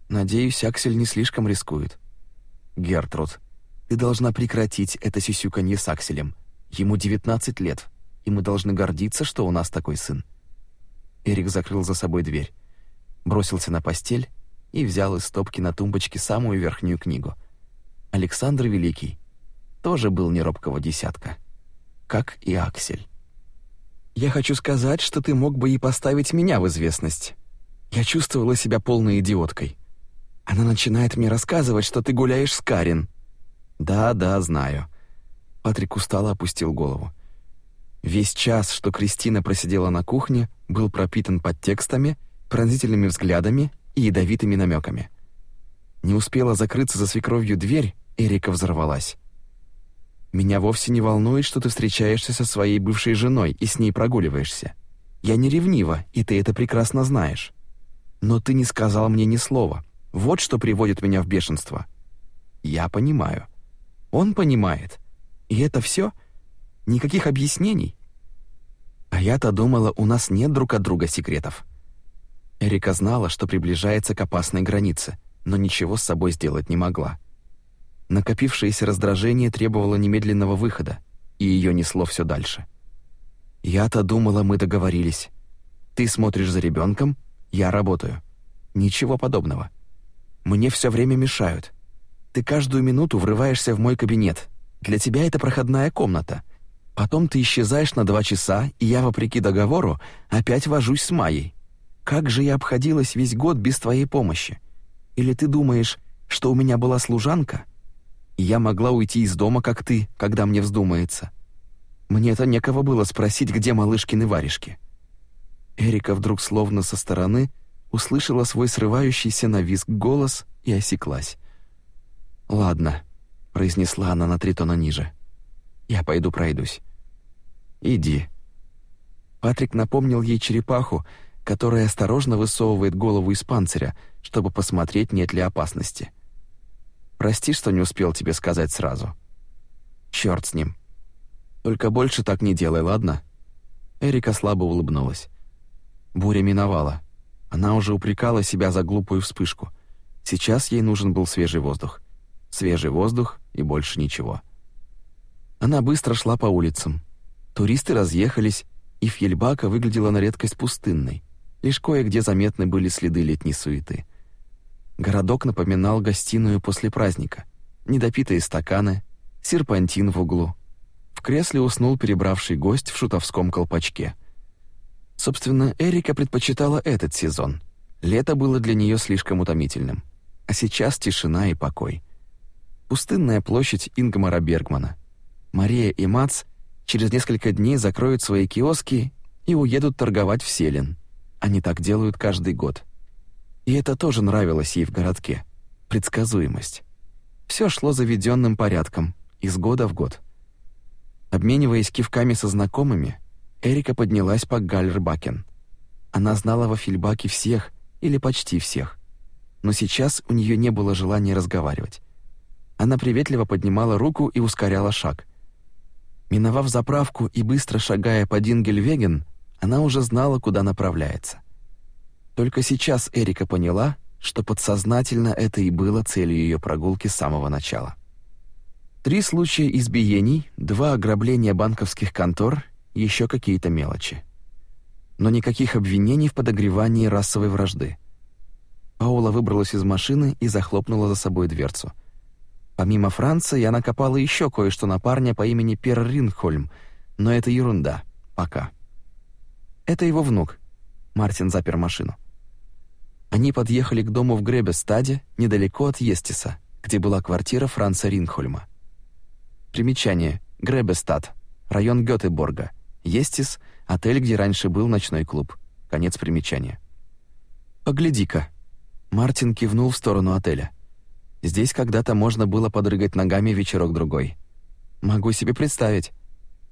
Speaker 1: «Надеюсь, Аксель не слишком рискует». «Гертруд, ты должна прекратить это сисюканье с Акселем. Ему 19 лет, и мы должны гордиться, что у нас такой сын». Эрик закрыл за собой дверь, бросился на постель и взял из стопки на тумбочке самую верхнюю книгу — Александр Великий тоже был неробкого десятка, как и Аксель. «Я хочу сказать, что ты мог бы и поставить меня в известность. Я чувствовала себя полной идиоткой. Она начинает мне рассказывать, что ты гуляешь с Карин». «Да, да, знаю». Патрик устало опустил голову. Весь час, что Кристина просидела на кухне, был пропитан подтекстами, пронзительными взглядами и ядовитыми намеками. Не успела закрыться за свекровью дверь, Эрика взорвалась. «Меня вовсе не волнует, что ты встречаешься со своей бывшей женой и с ней прогуливаешься. Я не ревнива, и ты это прекрасно знаешь. Но ты не сказал мне ни слова. Вот что приводит меня в бешенство». «Я понимаю». «Он понимает. И это все? Никаких объяснений?» «А я-то думала, у нас нет друг от друга секретов». Эрика знала, что приближается к опасной границе, но ничего с собой сделать не могла. Накопившееся раздражение требовало немедленного выхода, и ее несло все дальше. «Я-то думала, мы договорились. Ты смотришь за ребенком, я работаю. Ничего подобного. Мне все время мешают. Ты каждую минуту врываешься в мой кабинет. Для тебя это проходная комната. Потом ты исчезаешь на два часа, и я, вопреки договору, опять вожусь с Майей. Как же я обходилась весь год без твоей помощи? Или ты думаешь, что у меня была служанка?» я могла уйти из дома, как ты, когда мне вздумается. мне это некого было спросить, где малышкины варежки». Эрика вдруг словно со стороны услышала свой срывающийся на визг голос и осеклась. «Ладно», — произнесла она на три тона ниже. «Я пойду пройдусь». «Иди». Патрик напомнил ей черепаху, которая осторожно высовывает голову из панциря, чтобы посмотреть, нет ли опасности. Прости, что не успел тебе сказать сразу. Чёрт с ним. Только больше так не делай, ладно? Эрика слабо улыбнулась. Буря миновала. Она уже упрекала себя за глупую вспышку. Сейчас ей нужен был свежий воздух. Свежий воздух и больше ничего. Она быстро шла по улицам. Туристы разъехались, и Фьельбака выглядела на редкость пустынной. Лишь кое-где заметны были следы летней суеты. Городок напоминал гостиную после праздника. Недопитые стаканы, серпантин в углу. В кресле уснул перебравший гость в шутовском колпачке. Собственно, Эрика предпочитала этот сезон. Лето было для нее слишком утомительным. А сейчас тишина и покой. Пустынная площадь Ингмара Бергмана. Мария и Мац через несколько дней закроют свои киоски и уедут торговать в Селин. Они так делают каждый год. И это тоже нравилось ей в городке. Предсказуемость. Все шло заведенным порядком, из года в год. Обмениваясь кивками со знакомыми, Эрика поднялась по Гальрбакен. Она знала во Фильбаке всех, или почти всех. Но сейчас у нее не было желания разговаривать. Она приветливо поднимала руку и ускоряла шаг. Миновав заправку и быстро шагая по Дингельвеген, она уже знала, куда направляется. Только сейчас Эрика поняла, что подсознательно это и было целью ее прогулки с самого начала. Три случая избиений, два ограбления банковских контор, еще какие-то мелочи. Но никаких обвинений в подогревании расовой вражды. Паула выбралась из машины и захлопнула за собой дверцу. Помимо Франца, я накопала еще кое-что на парня по имени Пер Ринхольм, но это ерунда. Пока. Это его внук. Мартин запер машину. Они подъехали к дому в Гребестаде, недалеко от Естиса, где была квартира Франца Ринхольма. Примечание. Гребестад. Район Гётеборга. Естис — отель, где раньше был ночной клуб. Конец примечания. «Погляди-ка». Мартин кивнул в сторону отеля. «Здесь когда-то можно было подрыгать ногами вечерок-другой. Могу себе представить.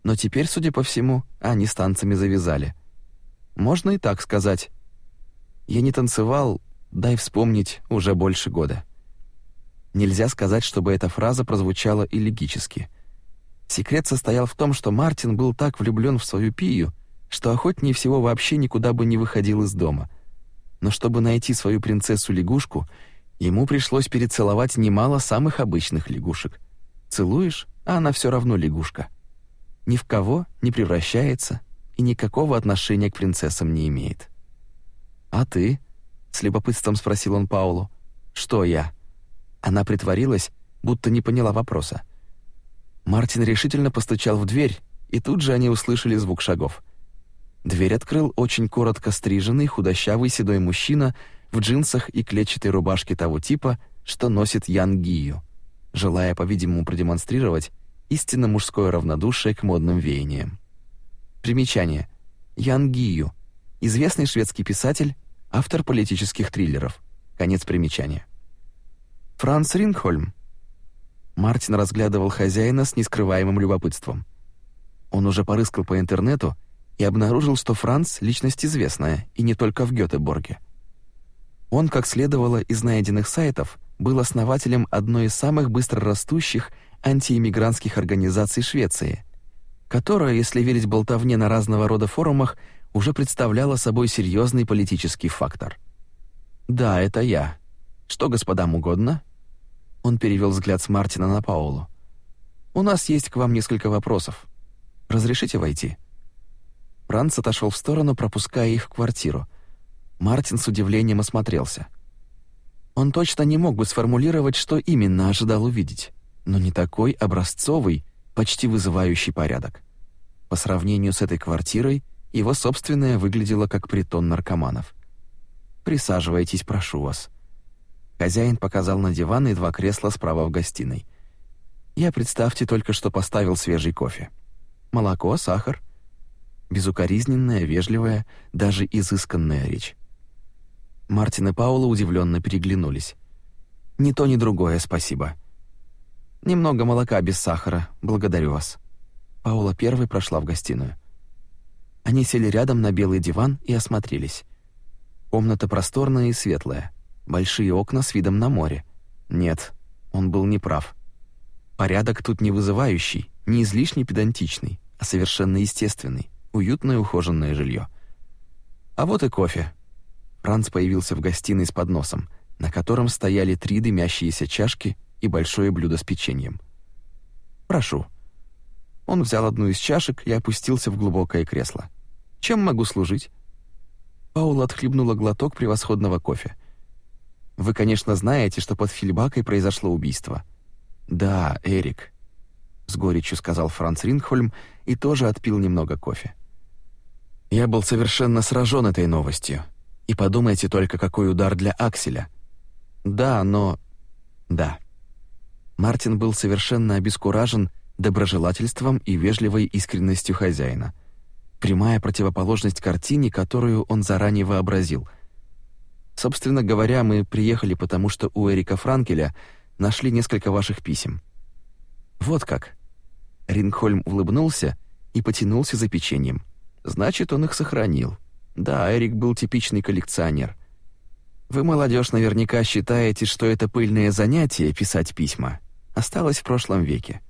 Speaker 1: Но теперь, судя по всему, они с танцами завязали. Можно и так сказать». Я не танцевал, дай вспомнить, уже больше года. Нельзя сказать, чтобы эта фраза прозвучала элегически. Секрет состоял в том, что Мартин был так влюблен в свою пию, что охотнее всего вообще никуда бы не выходил из дома. Но чтобы найти свою принцессу-лягушку, ему пришлось перецеловать немало самых обычных лягушек. Целуешь, а она все равно лягушка. Ни в кого не превращается и никакого отношения к принцессам не имеет. «А ты?» — с любопытством спросил он Паулу. «Что я?» Она притворилась, будто не поняла вопроса. Мартин решительно постучал в дверь, и тут же они услышали звук шагов. Дверь открыл очень коротко стриженный, худощавый седой мужчина в джинсах и клетчатой рубашке того типа, что носит Ян Гию, желая, по-видимому, продемонстрировать истинно мужское равнодушие к модным веяниям. Примечание. Ян Гию, известный шведский писатель, автор политических триллеров. Конец примечания. Франц Рингхольм. Мартин разглядывал хозяина с нескрываемым любопытством. Он уже порыскал по интернету и обнаружил, что Франц — личность известная, и не только в Гётеборге. Он, как следовало из найденных сайтов, был основателем одной из самых быстрорастущих антииммигрантских организаций Швеции, которая, если верить болтовне на разного рода форумах, уже представляла собой серьезный политический фактор. «Да, это я. Что господам угодно?» Он перевел взгляд с Мартина на Паулу. «У нас есть к вам несколько вопросов. Разрешите войти?» Франц отошел в сторону, пропуская их в квартиру. Мартин с удивлением осмотрелся. Он точно не мог бы сформулировать, что именно ожидал увидеть, но не такой образцовый, почти вызывающий порядок. По сравнению с этой квартирой, его собственное выглядело как притон наркоманов. «Присаживайтесь, прошу вас». Хозяин показал на диван и два кресла справа в гостиной. Я, представьте, только что поставил свежий кофе. Молоко, сахар. Безукоризненная, вежливая, даже изысканная речь. Мартин и Паула удивленно переглянулись. «Ни то, ни другое, спасибо». «Немного молока без сахара, благодарю вас». Паула первой прошла в гостиную. Они сели рядом на белый диван и осмотрелись. Комната просторная и светлая. Большие окна с видом на море. Нет, он был не прав. Порядок тут не вызывающий, не излишне педантичный, а совершенно естественный, уютное ухоженное жилье. А вот и кофе. Франц появился в гостиной с подносом, на котором стояли три дымящиеся чашки и большое блюдо с печеньем. «Прошу». Он взял одну из чашек и опустился в глубокое кресло. «Чем могу служить?» Паула отхлебнула глоток превосходного кофе. «Вы, конечно, знаете, что под Фильбакой произошло убийство». «Да, Эрик», — с горечью сказал Франц Рингхольм и тоже отпил немного кофе. «Я был совершенно сражен этой новостью. И подумайте только, какой удар для Акселя. Да, но... Да». Мартин был совершенно обескуражен доброжелательством и вежливой искренностью хозяина. Прямая противоположность картине, которую он заранее вообразил. Собственно говоря, мы приехали потому, что у Эрика Франкеля нашли несколько ваших писем. Вот как. Рингхольм улыбнулся и потянулся за печеньем. Значит, он их сохранил. Да, Эрик был типичный коллекционер. Вы, молодежь, наверняка считаете, что это пыльное занятие писать письма осталось в прошлом веке.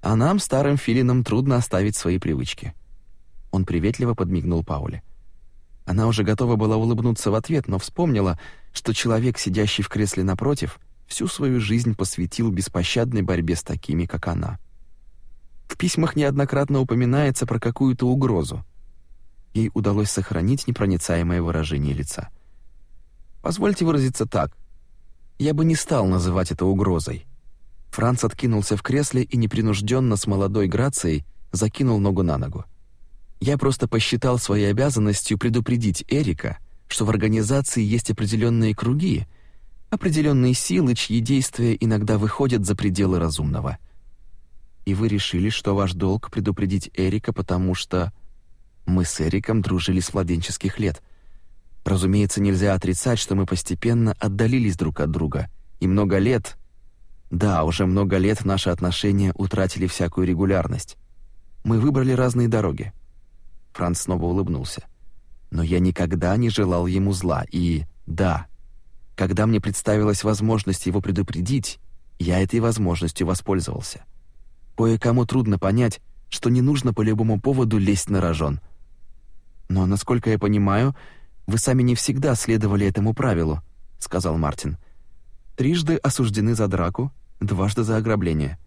Speaker 1: А нам, старым филинам, трудно оставить свои привычки». Он приветливо подмигнул Пауле. Она уже готова была улыбнуться в ответ, но вспомнила, что человек, сидящий в кресле напротив, всю свою жизнь посвятил беспощадной борьбе с такими, как она. В письмах неоднократно упоминается про какую-то угрозу. Ей удалось сохранить непроницаемое выражение лица. Позвольте выразиться так. Я бы не стал называть это угрозой. Франц откинулся в кресле и непринужденно с молодой грацией закинул ногу на ногу. Я просто посчитал своей обязанностью предупредить Эрика, что в организации есть определенные круги, определенные силы, чьи действия иногда выходят за пределы разумного. И вы решили, что ваш долг предупредить Эрика, потому что мы с Эриком дружили с младенческих лет. Разумеется, нельзя отрицать, что мы постепенно отдалились друг от друга, и много лет да, уже много лет наши отношения утратили всякую регулярность. Мы выбрали разные дороги. Франц снова улыбнулся. Но я никогда не желал ему зла, и да, когда мне представилась возможность его предупредить, я этой возможностью воспользовался. Кое-кому трудно понять, что не нужно по любому поводу лезть на рожон. Но, насколько я понимаю, вы сами не всегда следовали этому правилу, сказал Мартин. Трижды осуждены за драку, дважды за ограбление,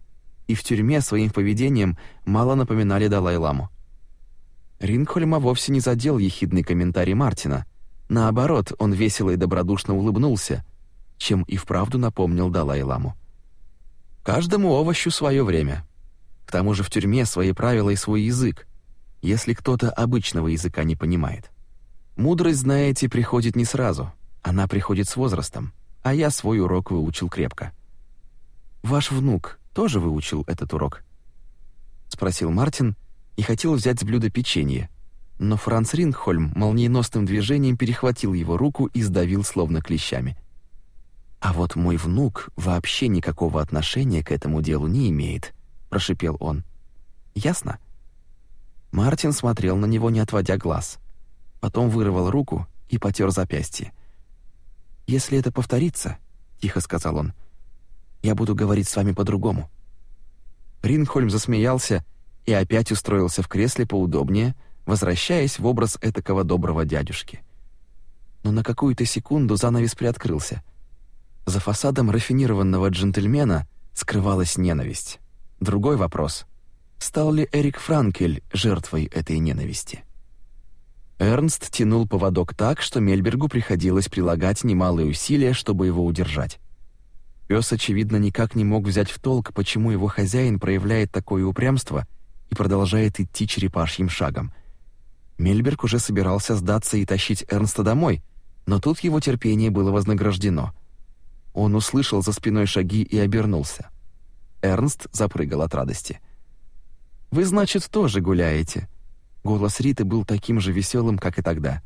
Speaker 1: и в тюрьме своим поведением мало напоминали Далай-ламу. Ринхольма вовсе не задел ехидный комментарий Мартина. Наоборот, он весело и добродушно улыбнулся, чем и вправду напомнил Далай-ламу. «Каждому овощу свое время. К тому же в тюрьме свои правила и свой язык, если кто-то обычного языка не понимает. Мудрость, знаете, приходит не сразу, она приходит с возрастом, а я свой урок выучил крепко» ваш внук тоже выучил этот урок?» Спросил Мартин и хотел взять с блюда печенье, но Франц Рингхольм молниеносным движением перехватил его руку и сдавил словно клещами. «А вот мой внук вообще никакого отношения к этому делу не имеет», — прошипел он. «Ясно?» Мартин смотрел на него, не отводя глаз. Потом вырвал руку и потер запястье. «Если это повторится», — тихо сказал он, — я буду говорить с вами по-другому». Ринхольм засмеялся и опять устроился в кресле поудобнее, возвращаясь в образ этакого доброго дядюшки. Но на какую-то секунду занавес приоткрылся. За фасадом рафинированного джентльмена скрывалась ненависть. Другой вопрос — стал ли Эрик Франкель жертвой этой ненависти? Эрнст тянул поводок так, что Мельбергу приходилось прилагать немалые усилия, чтобы его удержать. Пёс, очевидно, никак не мог взять в толк, почему его хозяин проявляет такое упрямство и продолжает идти черепашьим шагом. Мельберг уже собирался сдаться и тащить Эрнста домой, но тут его терпение было вознаграждено. Он услышал за спиной шаги и обернулся. Эрнст запрыгал от радости. «Вы, значит, тоже гуляете?» Голос Риты был таким же веселым, как и тогда.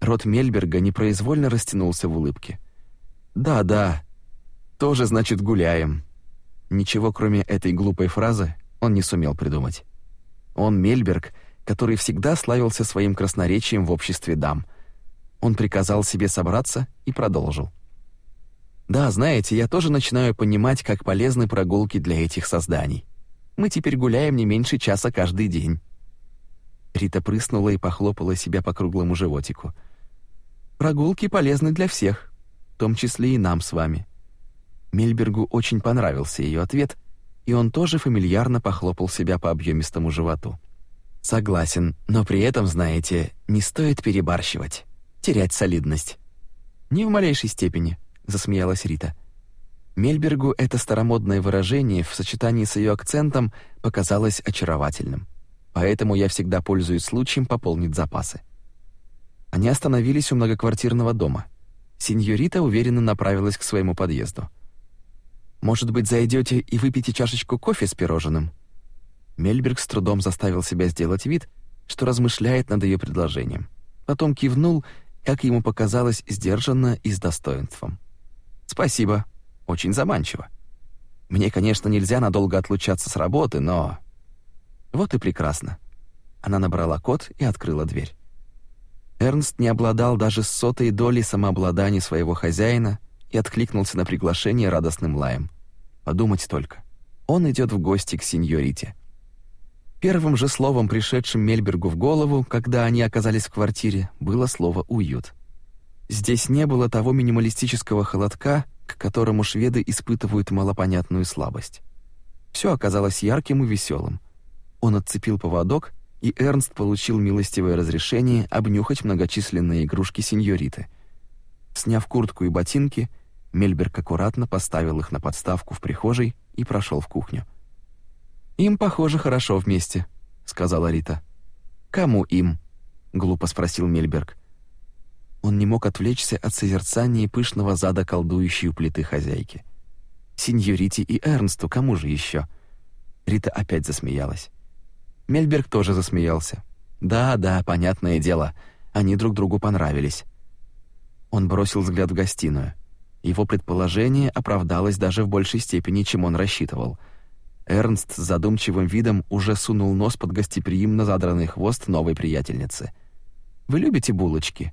Speaker 1: Рот Мельберга непроизвольно растянулся в улыбке. «Да, да», тоже, значит, гуляем. Ничего, кроме этой глупой фразы, он не сумел придумать. Он Мельберг, который всегда славился своим красноречием в обществе дам. Он приказал себе собраться и продолжил. Да, знаете, я тоже начинаю понимать, как полезны прогулки для этих созданий. Мы теперь гуляем не меньше часа каждый день. Рита прыснула и похлопала себя по круглому животику. Прогулки полезны для всех, в том числе и нам с вами. Мельбергу очень понравился ее ответ, и он тоже фамильярно похлопал себя по объемистому животу. Согласен, но при этом, знаете, не стоит перебарщивать, терять солидность. Ни в малейшей степени, засмеялась Рита. Мельбергу это старомодное выражение в сочетании с ее акцентом показалось очаровательным. Поэтому я всегда пользуюсь случаем пополнить запасы. Они остановились у многоквартирного дома. Синьорита уверенно направилась к своему подъезду. Может быть, зайдете и выпьете чашечку кофе с пирожным?» Мельберг с трудом заставил себя сделать вид, что размышляет над ее предложением. Потом кивнул, как ему показалось, сдержанно и с достоинством. «Спасибо. Очень заманчиво. Мне, конечно, нельзя надолго отлучаться с работы, но...» «Вот и прекрасно». Она набрала код и открыла дверь. Эрнст не обладал даже сотой долей самообладания своего хозяина и откликнулся на приглашение радостным лаем. Подумать только. Он идет в гости к сеньорите. Первым же словом, пришедшим Мельбергу в голову, когда они оказались в квартире, было слово «уют». Здесь не было того минималистического холодка, к которому шведы испытывают малопонятную слабость. Все оказалось ярким и веселым. Он отцепил поводок, и Эрнст получил милостивое разрешение обнюхать многочисленные игрушки сеньориты. Сняв куртку и ботинки, Мельберг аккуратно поставил их на подставку в прихожей и прошел в кухню. «Им, похоже, хорошо вместе», — сказала Рита. «Кому им?» — глупо спросил Мельберг. Он не мог отвлечься от созерцания пышного зада колдующей у плиты хозяйки. «Синьорите и Эрнсту, кому же еще?» Рита опять засмеялась. Мельберг тоже засмеялся. «Да, да, понятное дело, они друг другу понравились». Он бросил взгляд в гостиную. Его предположение оправдалось даже в большей степени, чем он рассчитывал. Эрнст с задумчивым видом уже сунул нос под гостеприимно задранный хвост новой приятельницы. «Вы любите булочки?»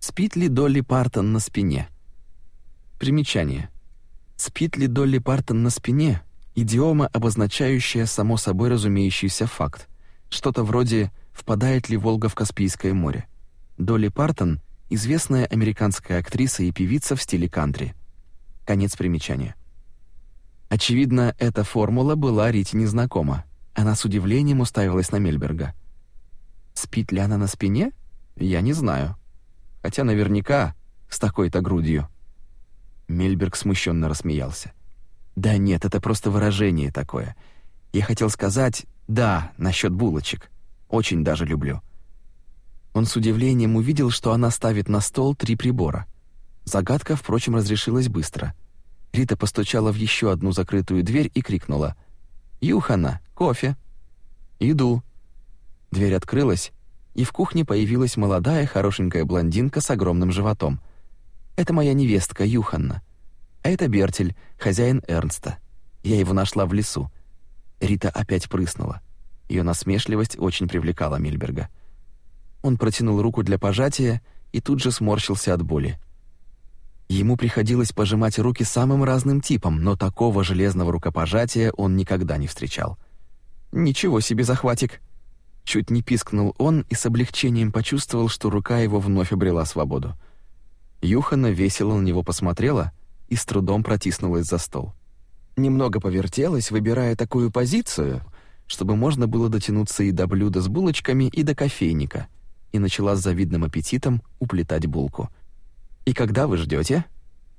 Speaker 1: «Спит ли Долли Партон на спине?» Примечание. «Спит ли Долли Партон на спине?» Идиома, обозначающая само собой разумеющийся факт. Что-то вроде «впадает ли Волга в Каспийское море?». Долли Партон известная американская актриса и певица в стиле кантри. Конец примечания. Очевидно, эта формула была Рите незнакома. Она с удивлением уставилась на Мельберга. Спит ли она на спине? Я не знаю. Хотя наверняка с такой-то грудью. Мельберг смущенно рассмеялся. Да нет, это просто выражение такое. Я хотел сказать: "Да, насчет булочек. Очень даже люблю". Он с удивлением увидел, что она ставит на стол три прибора. Загадка, впрочем, разрешилась быстро. Рита постучала в еще одну закрытую дверь и крикнула: "Юхана, кофе". "Иду". Дверь открылась, и в кухне появилась молодая хорошенькая блондинка с огромным животом. "Это моя невестка Юханна. А это Бертель, хозяин Эрнста. Я его нашла в лесу". Рита опять прыснула. Ее насмешливость очень привлекала Мильберга. Он протянул руку для пожатия и тут же сморщился от боли. Ему приходилось пожимать руки самым разным типом, но такого железного рукопожатия он никогда не встречал. «Ничего себе захватик!» Чуть не пискнул он и с облегчением почувствовал, что рука его вновь обрела свободу. Юхана весело на него посмотрела и с трудом протиснулась за стол. Немного повертелась, выбирая такую позицию, чтобы можно было дотянуться и до блюда с булочками, и до кофейника — и начала с завидным аппетитом уплетать булку. «И когда вы ждете?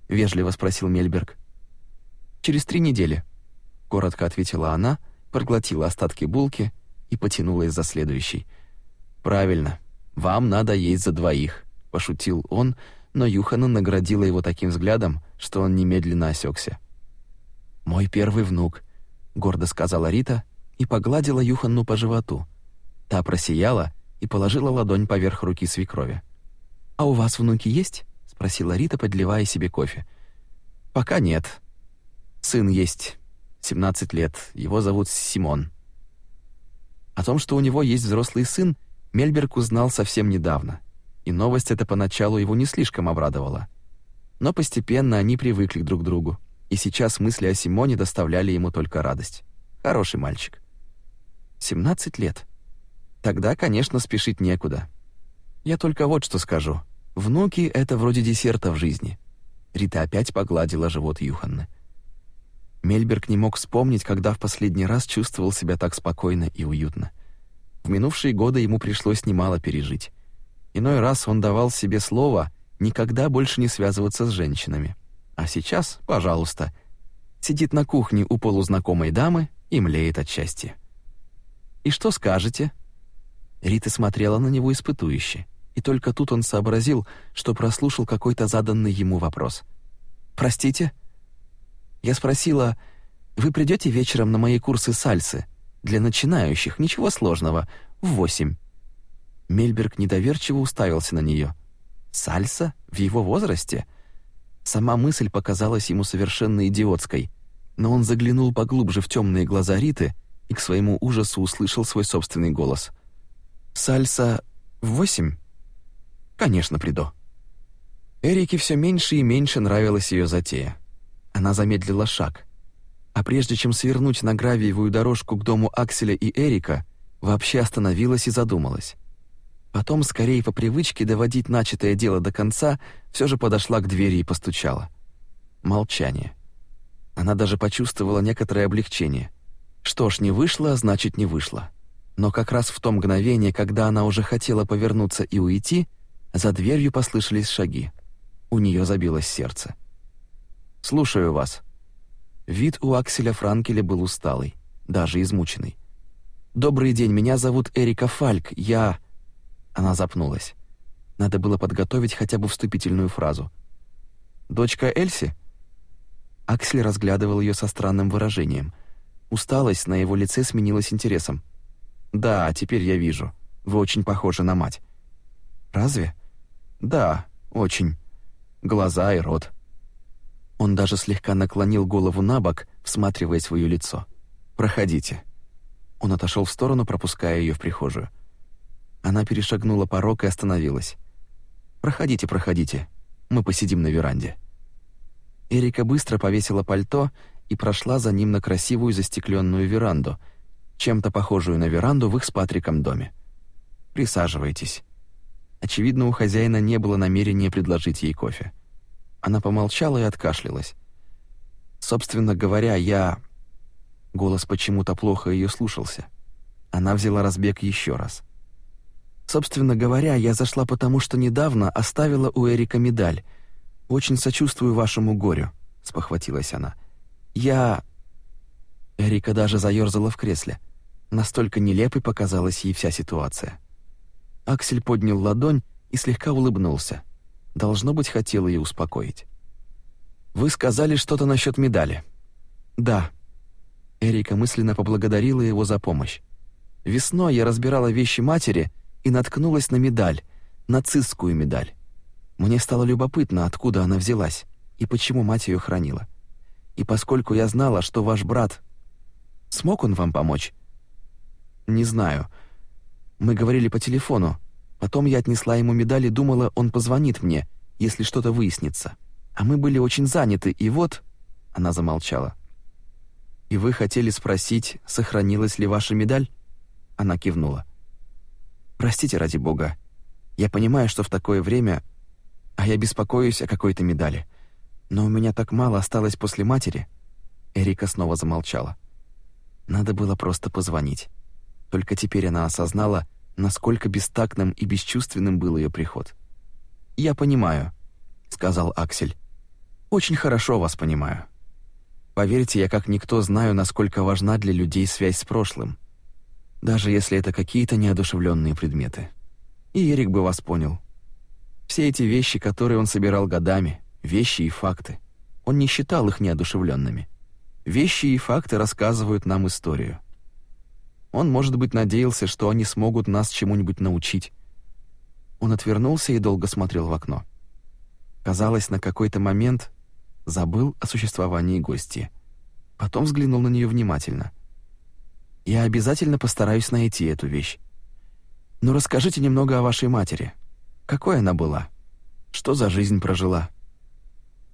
Speaker 1: вежливо спросил Мельберг. «Через три недели», — коротко ответила она, проглотила остатки булки и потянулась за следующей. «Правильно, вам надо есть за двоих», — пошутил он, но Юхана наградила его таким взглядом, что он немедленно осекся. «Мой первый внук», — гордо сказала Рита и погладила Юханну по животу. Та просияла и положила ладонь поверх руки свекрови. «А у вас внуки есть?» — спросила Рита, подливая себе кофе. «Пока нет. Сын есть. 17 лет. Его зовут Симон». О том, что у него есть взрослый сын, Мельберг узнал совсем недавно, и новость эта поначалу его не слишком обрадовала. Но постепенно они привыкли друг к другу, и сейчас мысли о Симоне доставляли ему только радость. Хороший мальчик. 17 лет. Тогда, конечно, спешить некуда. Я только вот что скажу. Внуки — это вроде десерта в жизни». Рита опять погладила живот Юханны. Мельберг не мог вспомнить, когда в последний раз чувствовал себя так спокойно и уютно. В минувшие годы ему пришлось немало пережить. Иной раз он давал себе слово никогда больше не связываться с женщинами. А сейчас, пожалуйста, сидит на кухне у полузнакомой дамы и млеет от счастья. «И что скажете?» Рита смотрела на него испытующе, и только тут он сообразил, что прослушал какой-то заданный ему вопрос. «Простите?» Я спросила, «Вы придете вечером на мои курсы сальсы? Для начинающих, ничего сложного, в восемь». Мельберг недоверчиво уставился на нее. «Сальса? В его возрасте?» Сама мысль показалась ему совершенно идиотской, но он заглянул поглубже в темные глаза Риты и к своему ужасу услышал свой собственный голос — Сальса в восемь? Конечно, приду». Эрике все меньше и меньше нравилась ее затея. Она замедлила шаг. А прежде чем свернуть на гравиевую дорожку к дому Акселя и Эрика, вообще остановилась и задумалась. Потом, скорее по привычке доводить начатое дело до конца, все же подошла к двери и постучала. Молчание. Она даже почувствовала некоторое облегчение. Что ж, не вышло, а значит, не вышло. Но как раз в то мгновение, когда она уже хотела повернуться и уйти, за дверью послышались шаги. У нее забилось сердце. «Слушаю вас». Вид у Акселя Франкеля был усталый, даже измученный. «Добрый день, меня зовут Эрика Фальк, я...» Она запнулась. Надо было подготовить хотя бы вступительную фразу. «Дочка Эльси?» Аксель разглядывал ее со странным выражением. Усталость на его лице сменилась интересом. «Да, теперь я вижу. Вы очень похожи на мать». «Разве?» «Да, очень. Глаза и рот». Он даже слегка наклонил голову на бок, всматриваясь в ее лицо. «Проходите». Он отошел в сторону, пропуская ее в прихожую. Она перешагнула порог и остановилась. «Проходите, проходите. Мы посидим на веранде». Эрика быстро повесила пальто и прошла за ним на красивую застекленную веранду — чем-то похожую на веранду в их с Патриком доме. «Присаживайтесь». Очевидно, у хозяина не было намерения предложить ей кофе. Она помолчала и откашлялась. «Собственно говоря, я...» Голос почему-то плохо ее слушался. Она взяла разбег еще раз. «Собственно говоря, я зашла потому, что недавно оставила у Эрика медаль. Очень сочувствую вашему горю», — спохватилась она. «Я...» Эрика даже заёрзала в кресле. Настолько нелепой показалась ей вся ситуация. Аксель поднял ладонь и слегка улыбнулся. Должно быть, хотел ее успокоить. «Вы сказали что-то насчет медали». «Да». Эрика мысленно поблагодарила его за помощь. «Весной я разбирала вещи матери и наткнулась на медаль, нацистскую медаль. Мне стало любопытно, откуда она взялась и почему мать ее хранила. И поскольку я знала, что ваш брат... Смог он вам помочь?» Не знаю. Мы говорили по телефону. Потом я отнесла ему медаль и думала, он позвонит мне, если что-то выяснится. А мы были очень заняты, и вот...» Она замолчала. «И вы хотели спросить, сохранилась ли ваша медаль?» Она кивнула. «Простите, ради бога. Я понимаю, что в такое время... А я беспокоюсь о какой-то медали. Но у меня так мало осталось после матери». Эрика снова замолчала. «Надо было просто позвонить». Только теперь она осознала, насколько бестактным и бесчувственным был ее приход. «Я понимаю», — сказал Аксель. «Очень хорошо вас понимаю. Поверьте, я как никто знаю, насколько важна для людей связь с прошлым, даже если это какие-то неодушевленные предметы. И Эрик бы вас понял. Все эти вещи, которые он собирал годами, вещи и факты, он не считал их неодушевленными. Вещи и факты рассказывают нам историю. Он, может быть, надеялся, что они смогут нас чему-нибудь научить. Он отвернулся и долго смотрел в окно. Казалось, на какой-то момент забыл о существовании гости. Потом взглянул на нее внимательно. Я обязательно постараюсь найти эту вещь. Но расскажите немного о вашей матери. Какой она была? Что за жизнь прожила?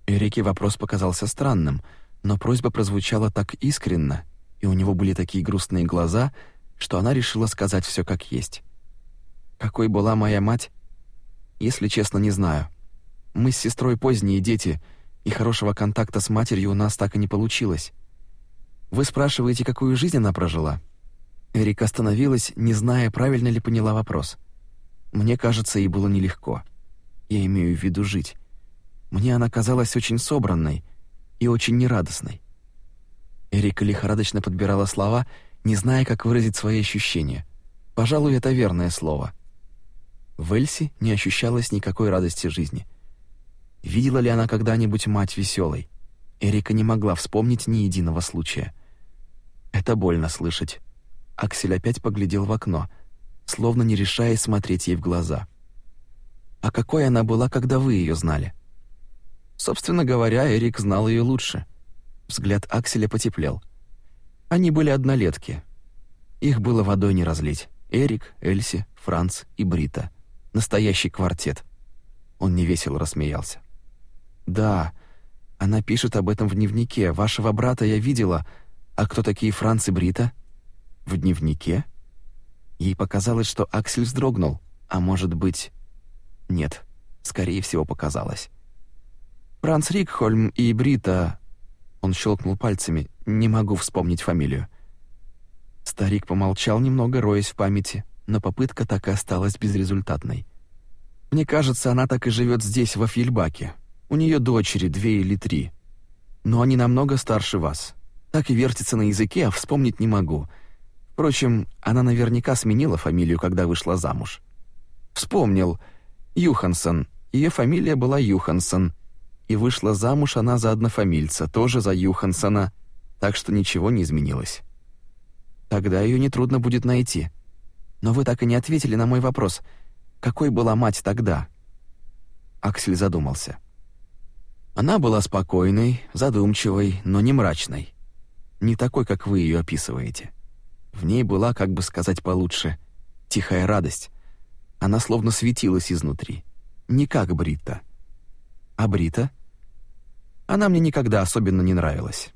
Speaker 1: Эрике вопрос показался странным, но просьба прозвучала так искренно, и у него были такие грустные глаза, что она решила сказать все как есть. «Какой была моя мать? Если честно, не знаю. Мы с сестрой поздние дети, и хорошего контакта с матерью у нас так и не получилось. Вы спрашиваете, какую жизнь она прожила?» Эрик остановилась, не зная, правильно ли поняла вопрос. Мне кажется, ей было нелегко. Я имею в виду жить. Мне она казалась очень собранной и очень нерадостной. Эрика лихорадочно подбирала слова, не зная, как выразить свои ощущения. Пожалуй, это верное слово. В Эльсе не ощущалось никакой радости жизни. Видела ли она когда-нибудь мать веселой? Эрика не могла вспомнить ни единого случая. Это больно слышать. Аксель опять поглядел в окно, словно не решая смотреть ей в глаза. А какой она была, когда вы ее знали? Собственно говоря, Эрик знал ее лучше. Взгляд Акселя потеплел. Они были однолетки. Их было водой не разлить. Эрик, Эльси, Франц и Брита. Настоящий квартет. Он невесело рассмеялся. «Да, она пишет об этом в дневнике. Вашего брата я видела. А кто такие Франц и Брита?» «В дневнике?» Ей показалось, что Аксель вздрогнул. А может быть... Нет, скорее всего, показалось. Франц Рикхольм и Брита он щелкнул пальцами. «Не могу вспомнить фамилию». Старик помолчал немного, роясь в памяти, но попытка так и осталась безрезультатной. «Мне кажется, она так и живет здесь, во Фьельбаке. У нее дочери, две или три. Но они намного старше вас. Так и вертится на языке, а вспомнить не могу. Впрочем, она наверняка сменила фамилию, когда вышла замуж». «Вспомнил. Юхансон. Ее фамилия была Юхансон» и вышла замуж она за однофамильца, тоже за Юхансона, так что ничего не изменилось. Тогда ее трудно будет найти. Но вы так и не ответили на мой вопрос. Какой была мать тогда? Аксель задумался. Она была спокойной, задумчивой, но не мрачной. Не такой, как вы ее описываете. В ней была, как бы сказать получше, тихая радость. Она словно светилась изнутри. Не как Бритта. А Брита? Она мне никогда особенно не нравилась.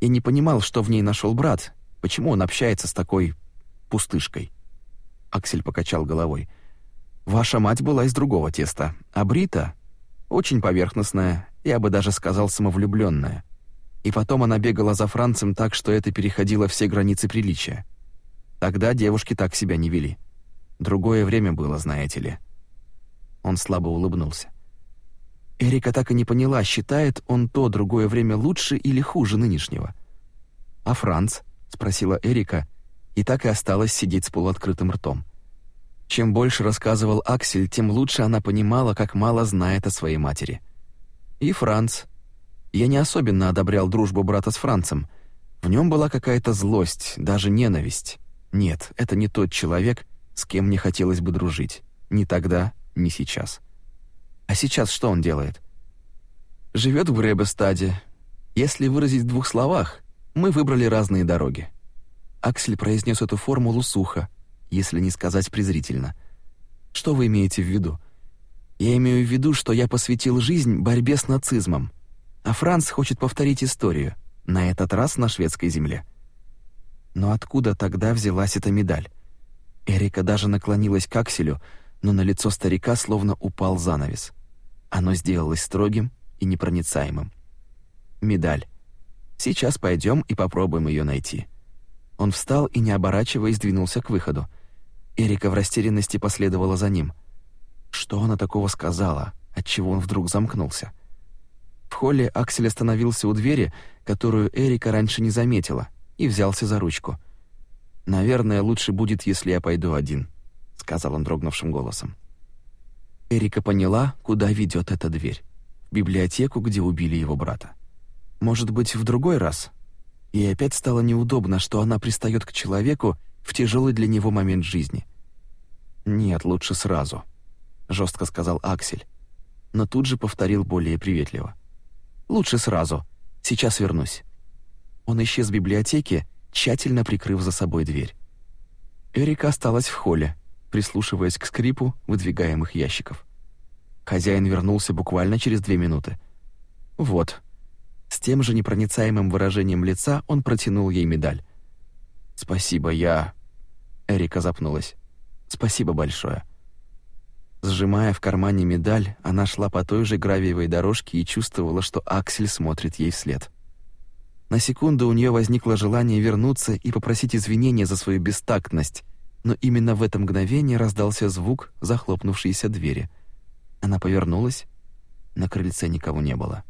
Speaker 1: Я не понимал, что в ней нашел брат, почему он общается с такой пустышкой. Аксель покачал головой. Ваша мать была из другого теста, а Брита очень поверхностная, я бы даже сказал самовлюбленная. И потом она бегала за Францем так, что это переходило все границы приличия. Тогда девушки так себя не вели. Другое время было, знаете ли. Он слабо улыбнулся. Эрика так и не поняла, считает он то другое время лучше или хуже нынешнего. «А Франц?» — спросила Эрика, и так и осталась сидеть с полуоткрытым ртом. Чем больше рассказывал Аксель, тем лучше она понимала, как мало знает о своей матери. «И Франц. Я не особенно одобрял дружбу брата с Францем. В нем была какая-то злость, даже ненависть. Нет, это не тот человек, с кем мне хотелось бы дружить. Ни тогда, ни сейчас». А сейчас что он делает? Живет в Гребестаде. Если выразить в двух словах, мы выбрали разные дороги. Аксель произнес эту формулу сухо, если не сказать презрительно. Что вы имеете в виду? Я имею в виду, что я посвятил жизнь борьбе с нацизмом, а Франц хочет повторить историю, на этот раз на шведской земле. Но откуда тогда взялась эта медаль? Эрика даже наклонилась к Акселю, но на лицо старика словно упал занавес. Оно сделалось строгим и непроницаемым. Медаль. Сейчас пойдем и попробуем ее найти. Он встал и не оборачиваясь двинулся к выходу. Эрика в растерянности последовала за ним. Что она такого сказала, отчего он вдруг замкнулся? В холле Аксель остановился у двери, которую Эрика раньше не заметила, и взялся за ручку. Наверное, лучше будет, если я пойду один, сказал он дрогнувшим голосом. Эрика поняла, куда ведет эта дверь. В библиотеку, где убили его брата. Может быть, в другой раз? И опять стало неудобно, что она пристает к человеку в тяжелый для него момент жизни. «Нет, лучше сразу», — жестко сказал Аксель. Но тут же повторил более приветливо. «Лучше сразу. Сейчас вернусь». Он исчез в библиотеке, тщательно прикрыв за собой дверь. Эрика осталась в холле, прислушиваясь к скрипу выдвигаемых ящиков. Хозяин вернулся буквально через две минуты. «Вот». С тем же непроницаемым выражением лица он протянул ей медаль. «Спасибо, я...» Эрика запнулась. «Спасибо большое». Сжимая в кармане медаль, она шла по той же гравийной дорожке и чувствовала, что Аксель смотрит ей вслед. На секунду у нее возникло желание вернуться и попросить извинения за свою бестактность, но именно в это мгновение раздался звук захлопнувшейся двери. Она повернулась, на крыльце никого не было.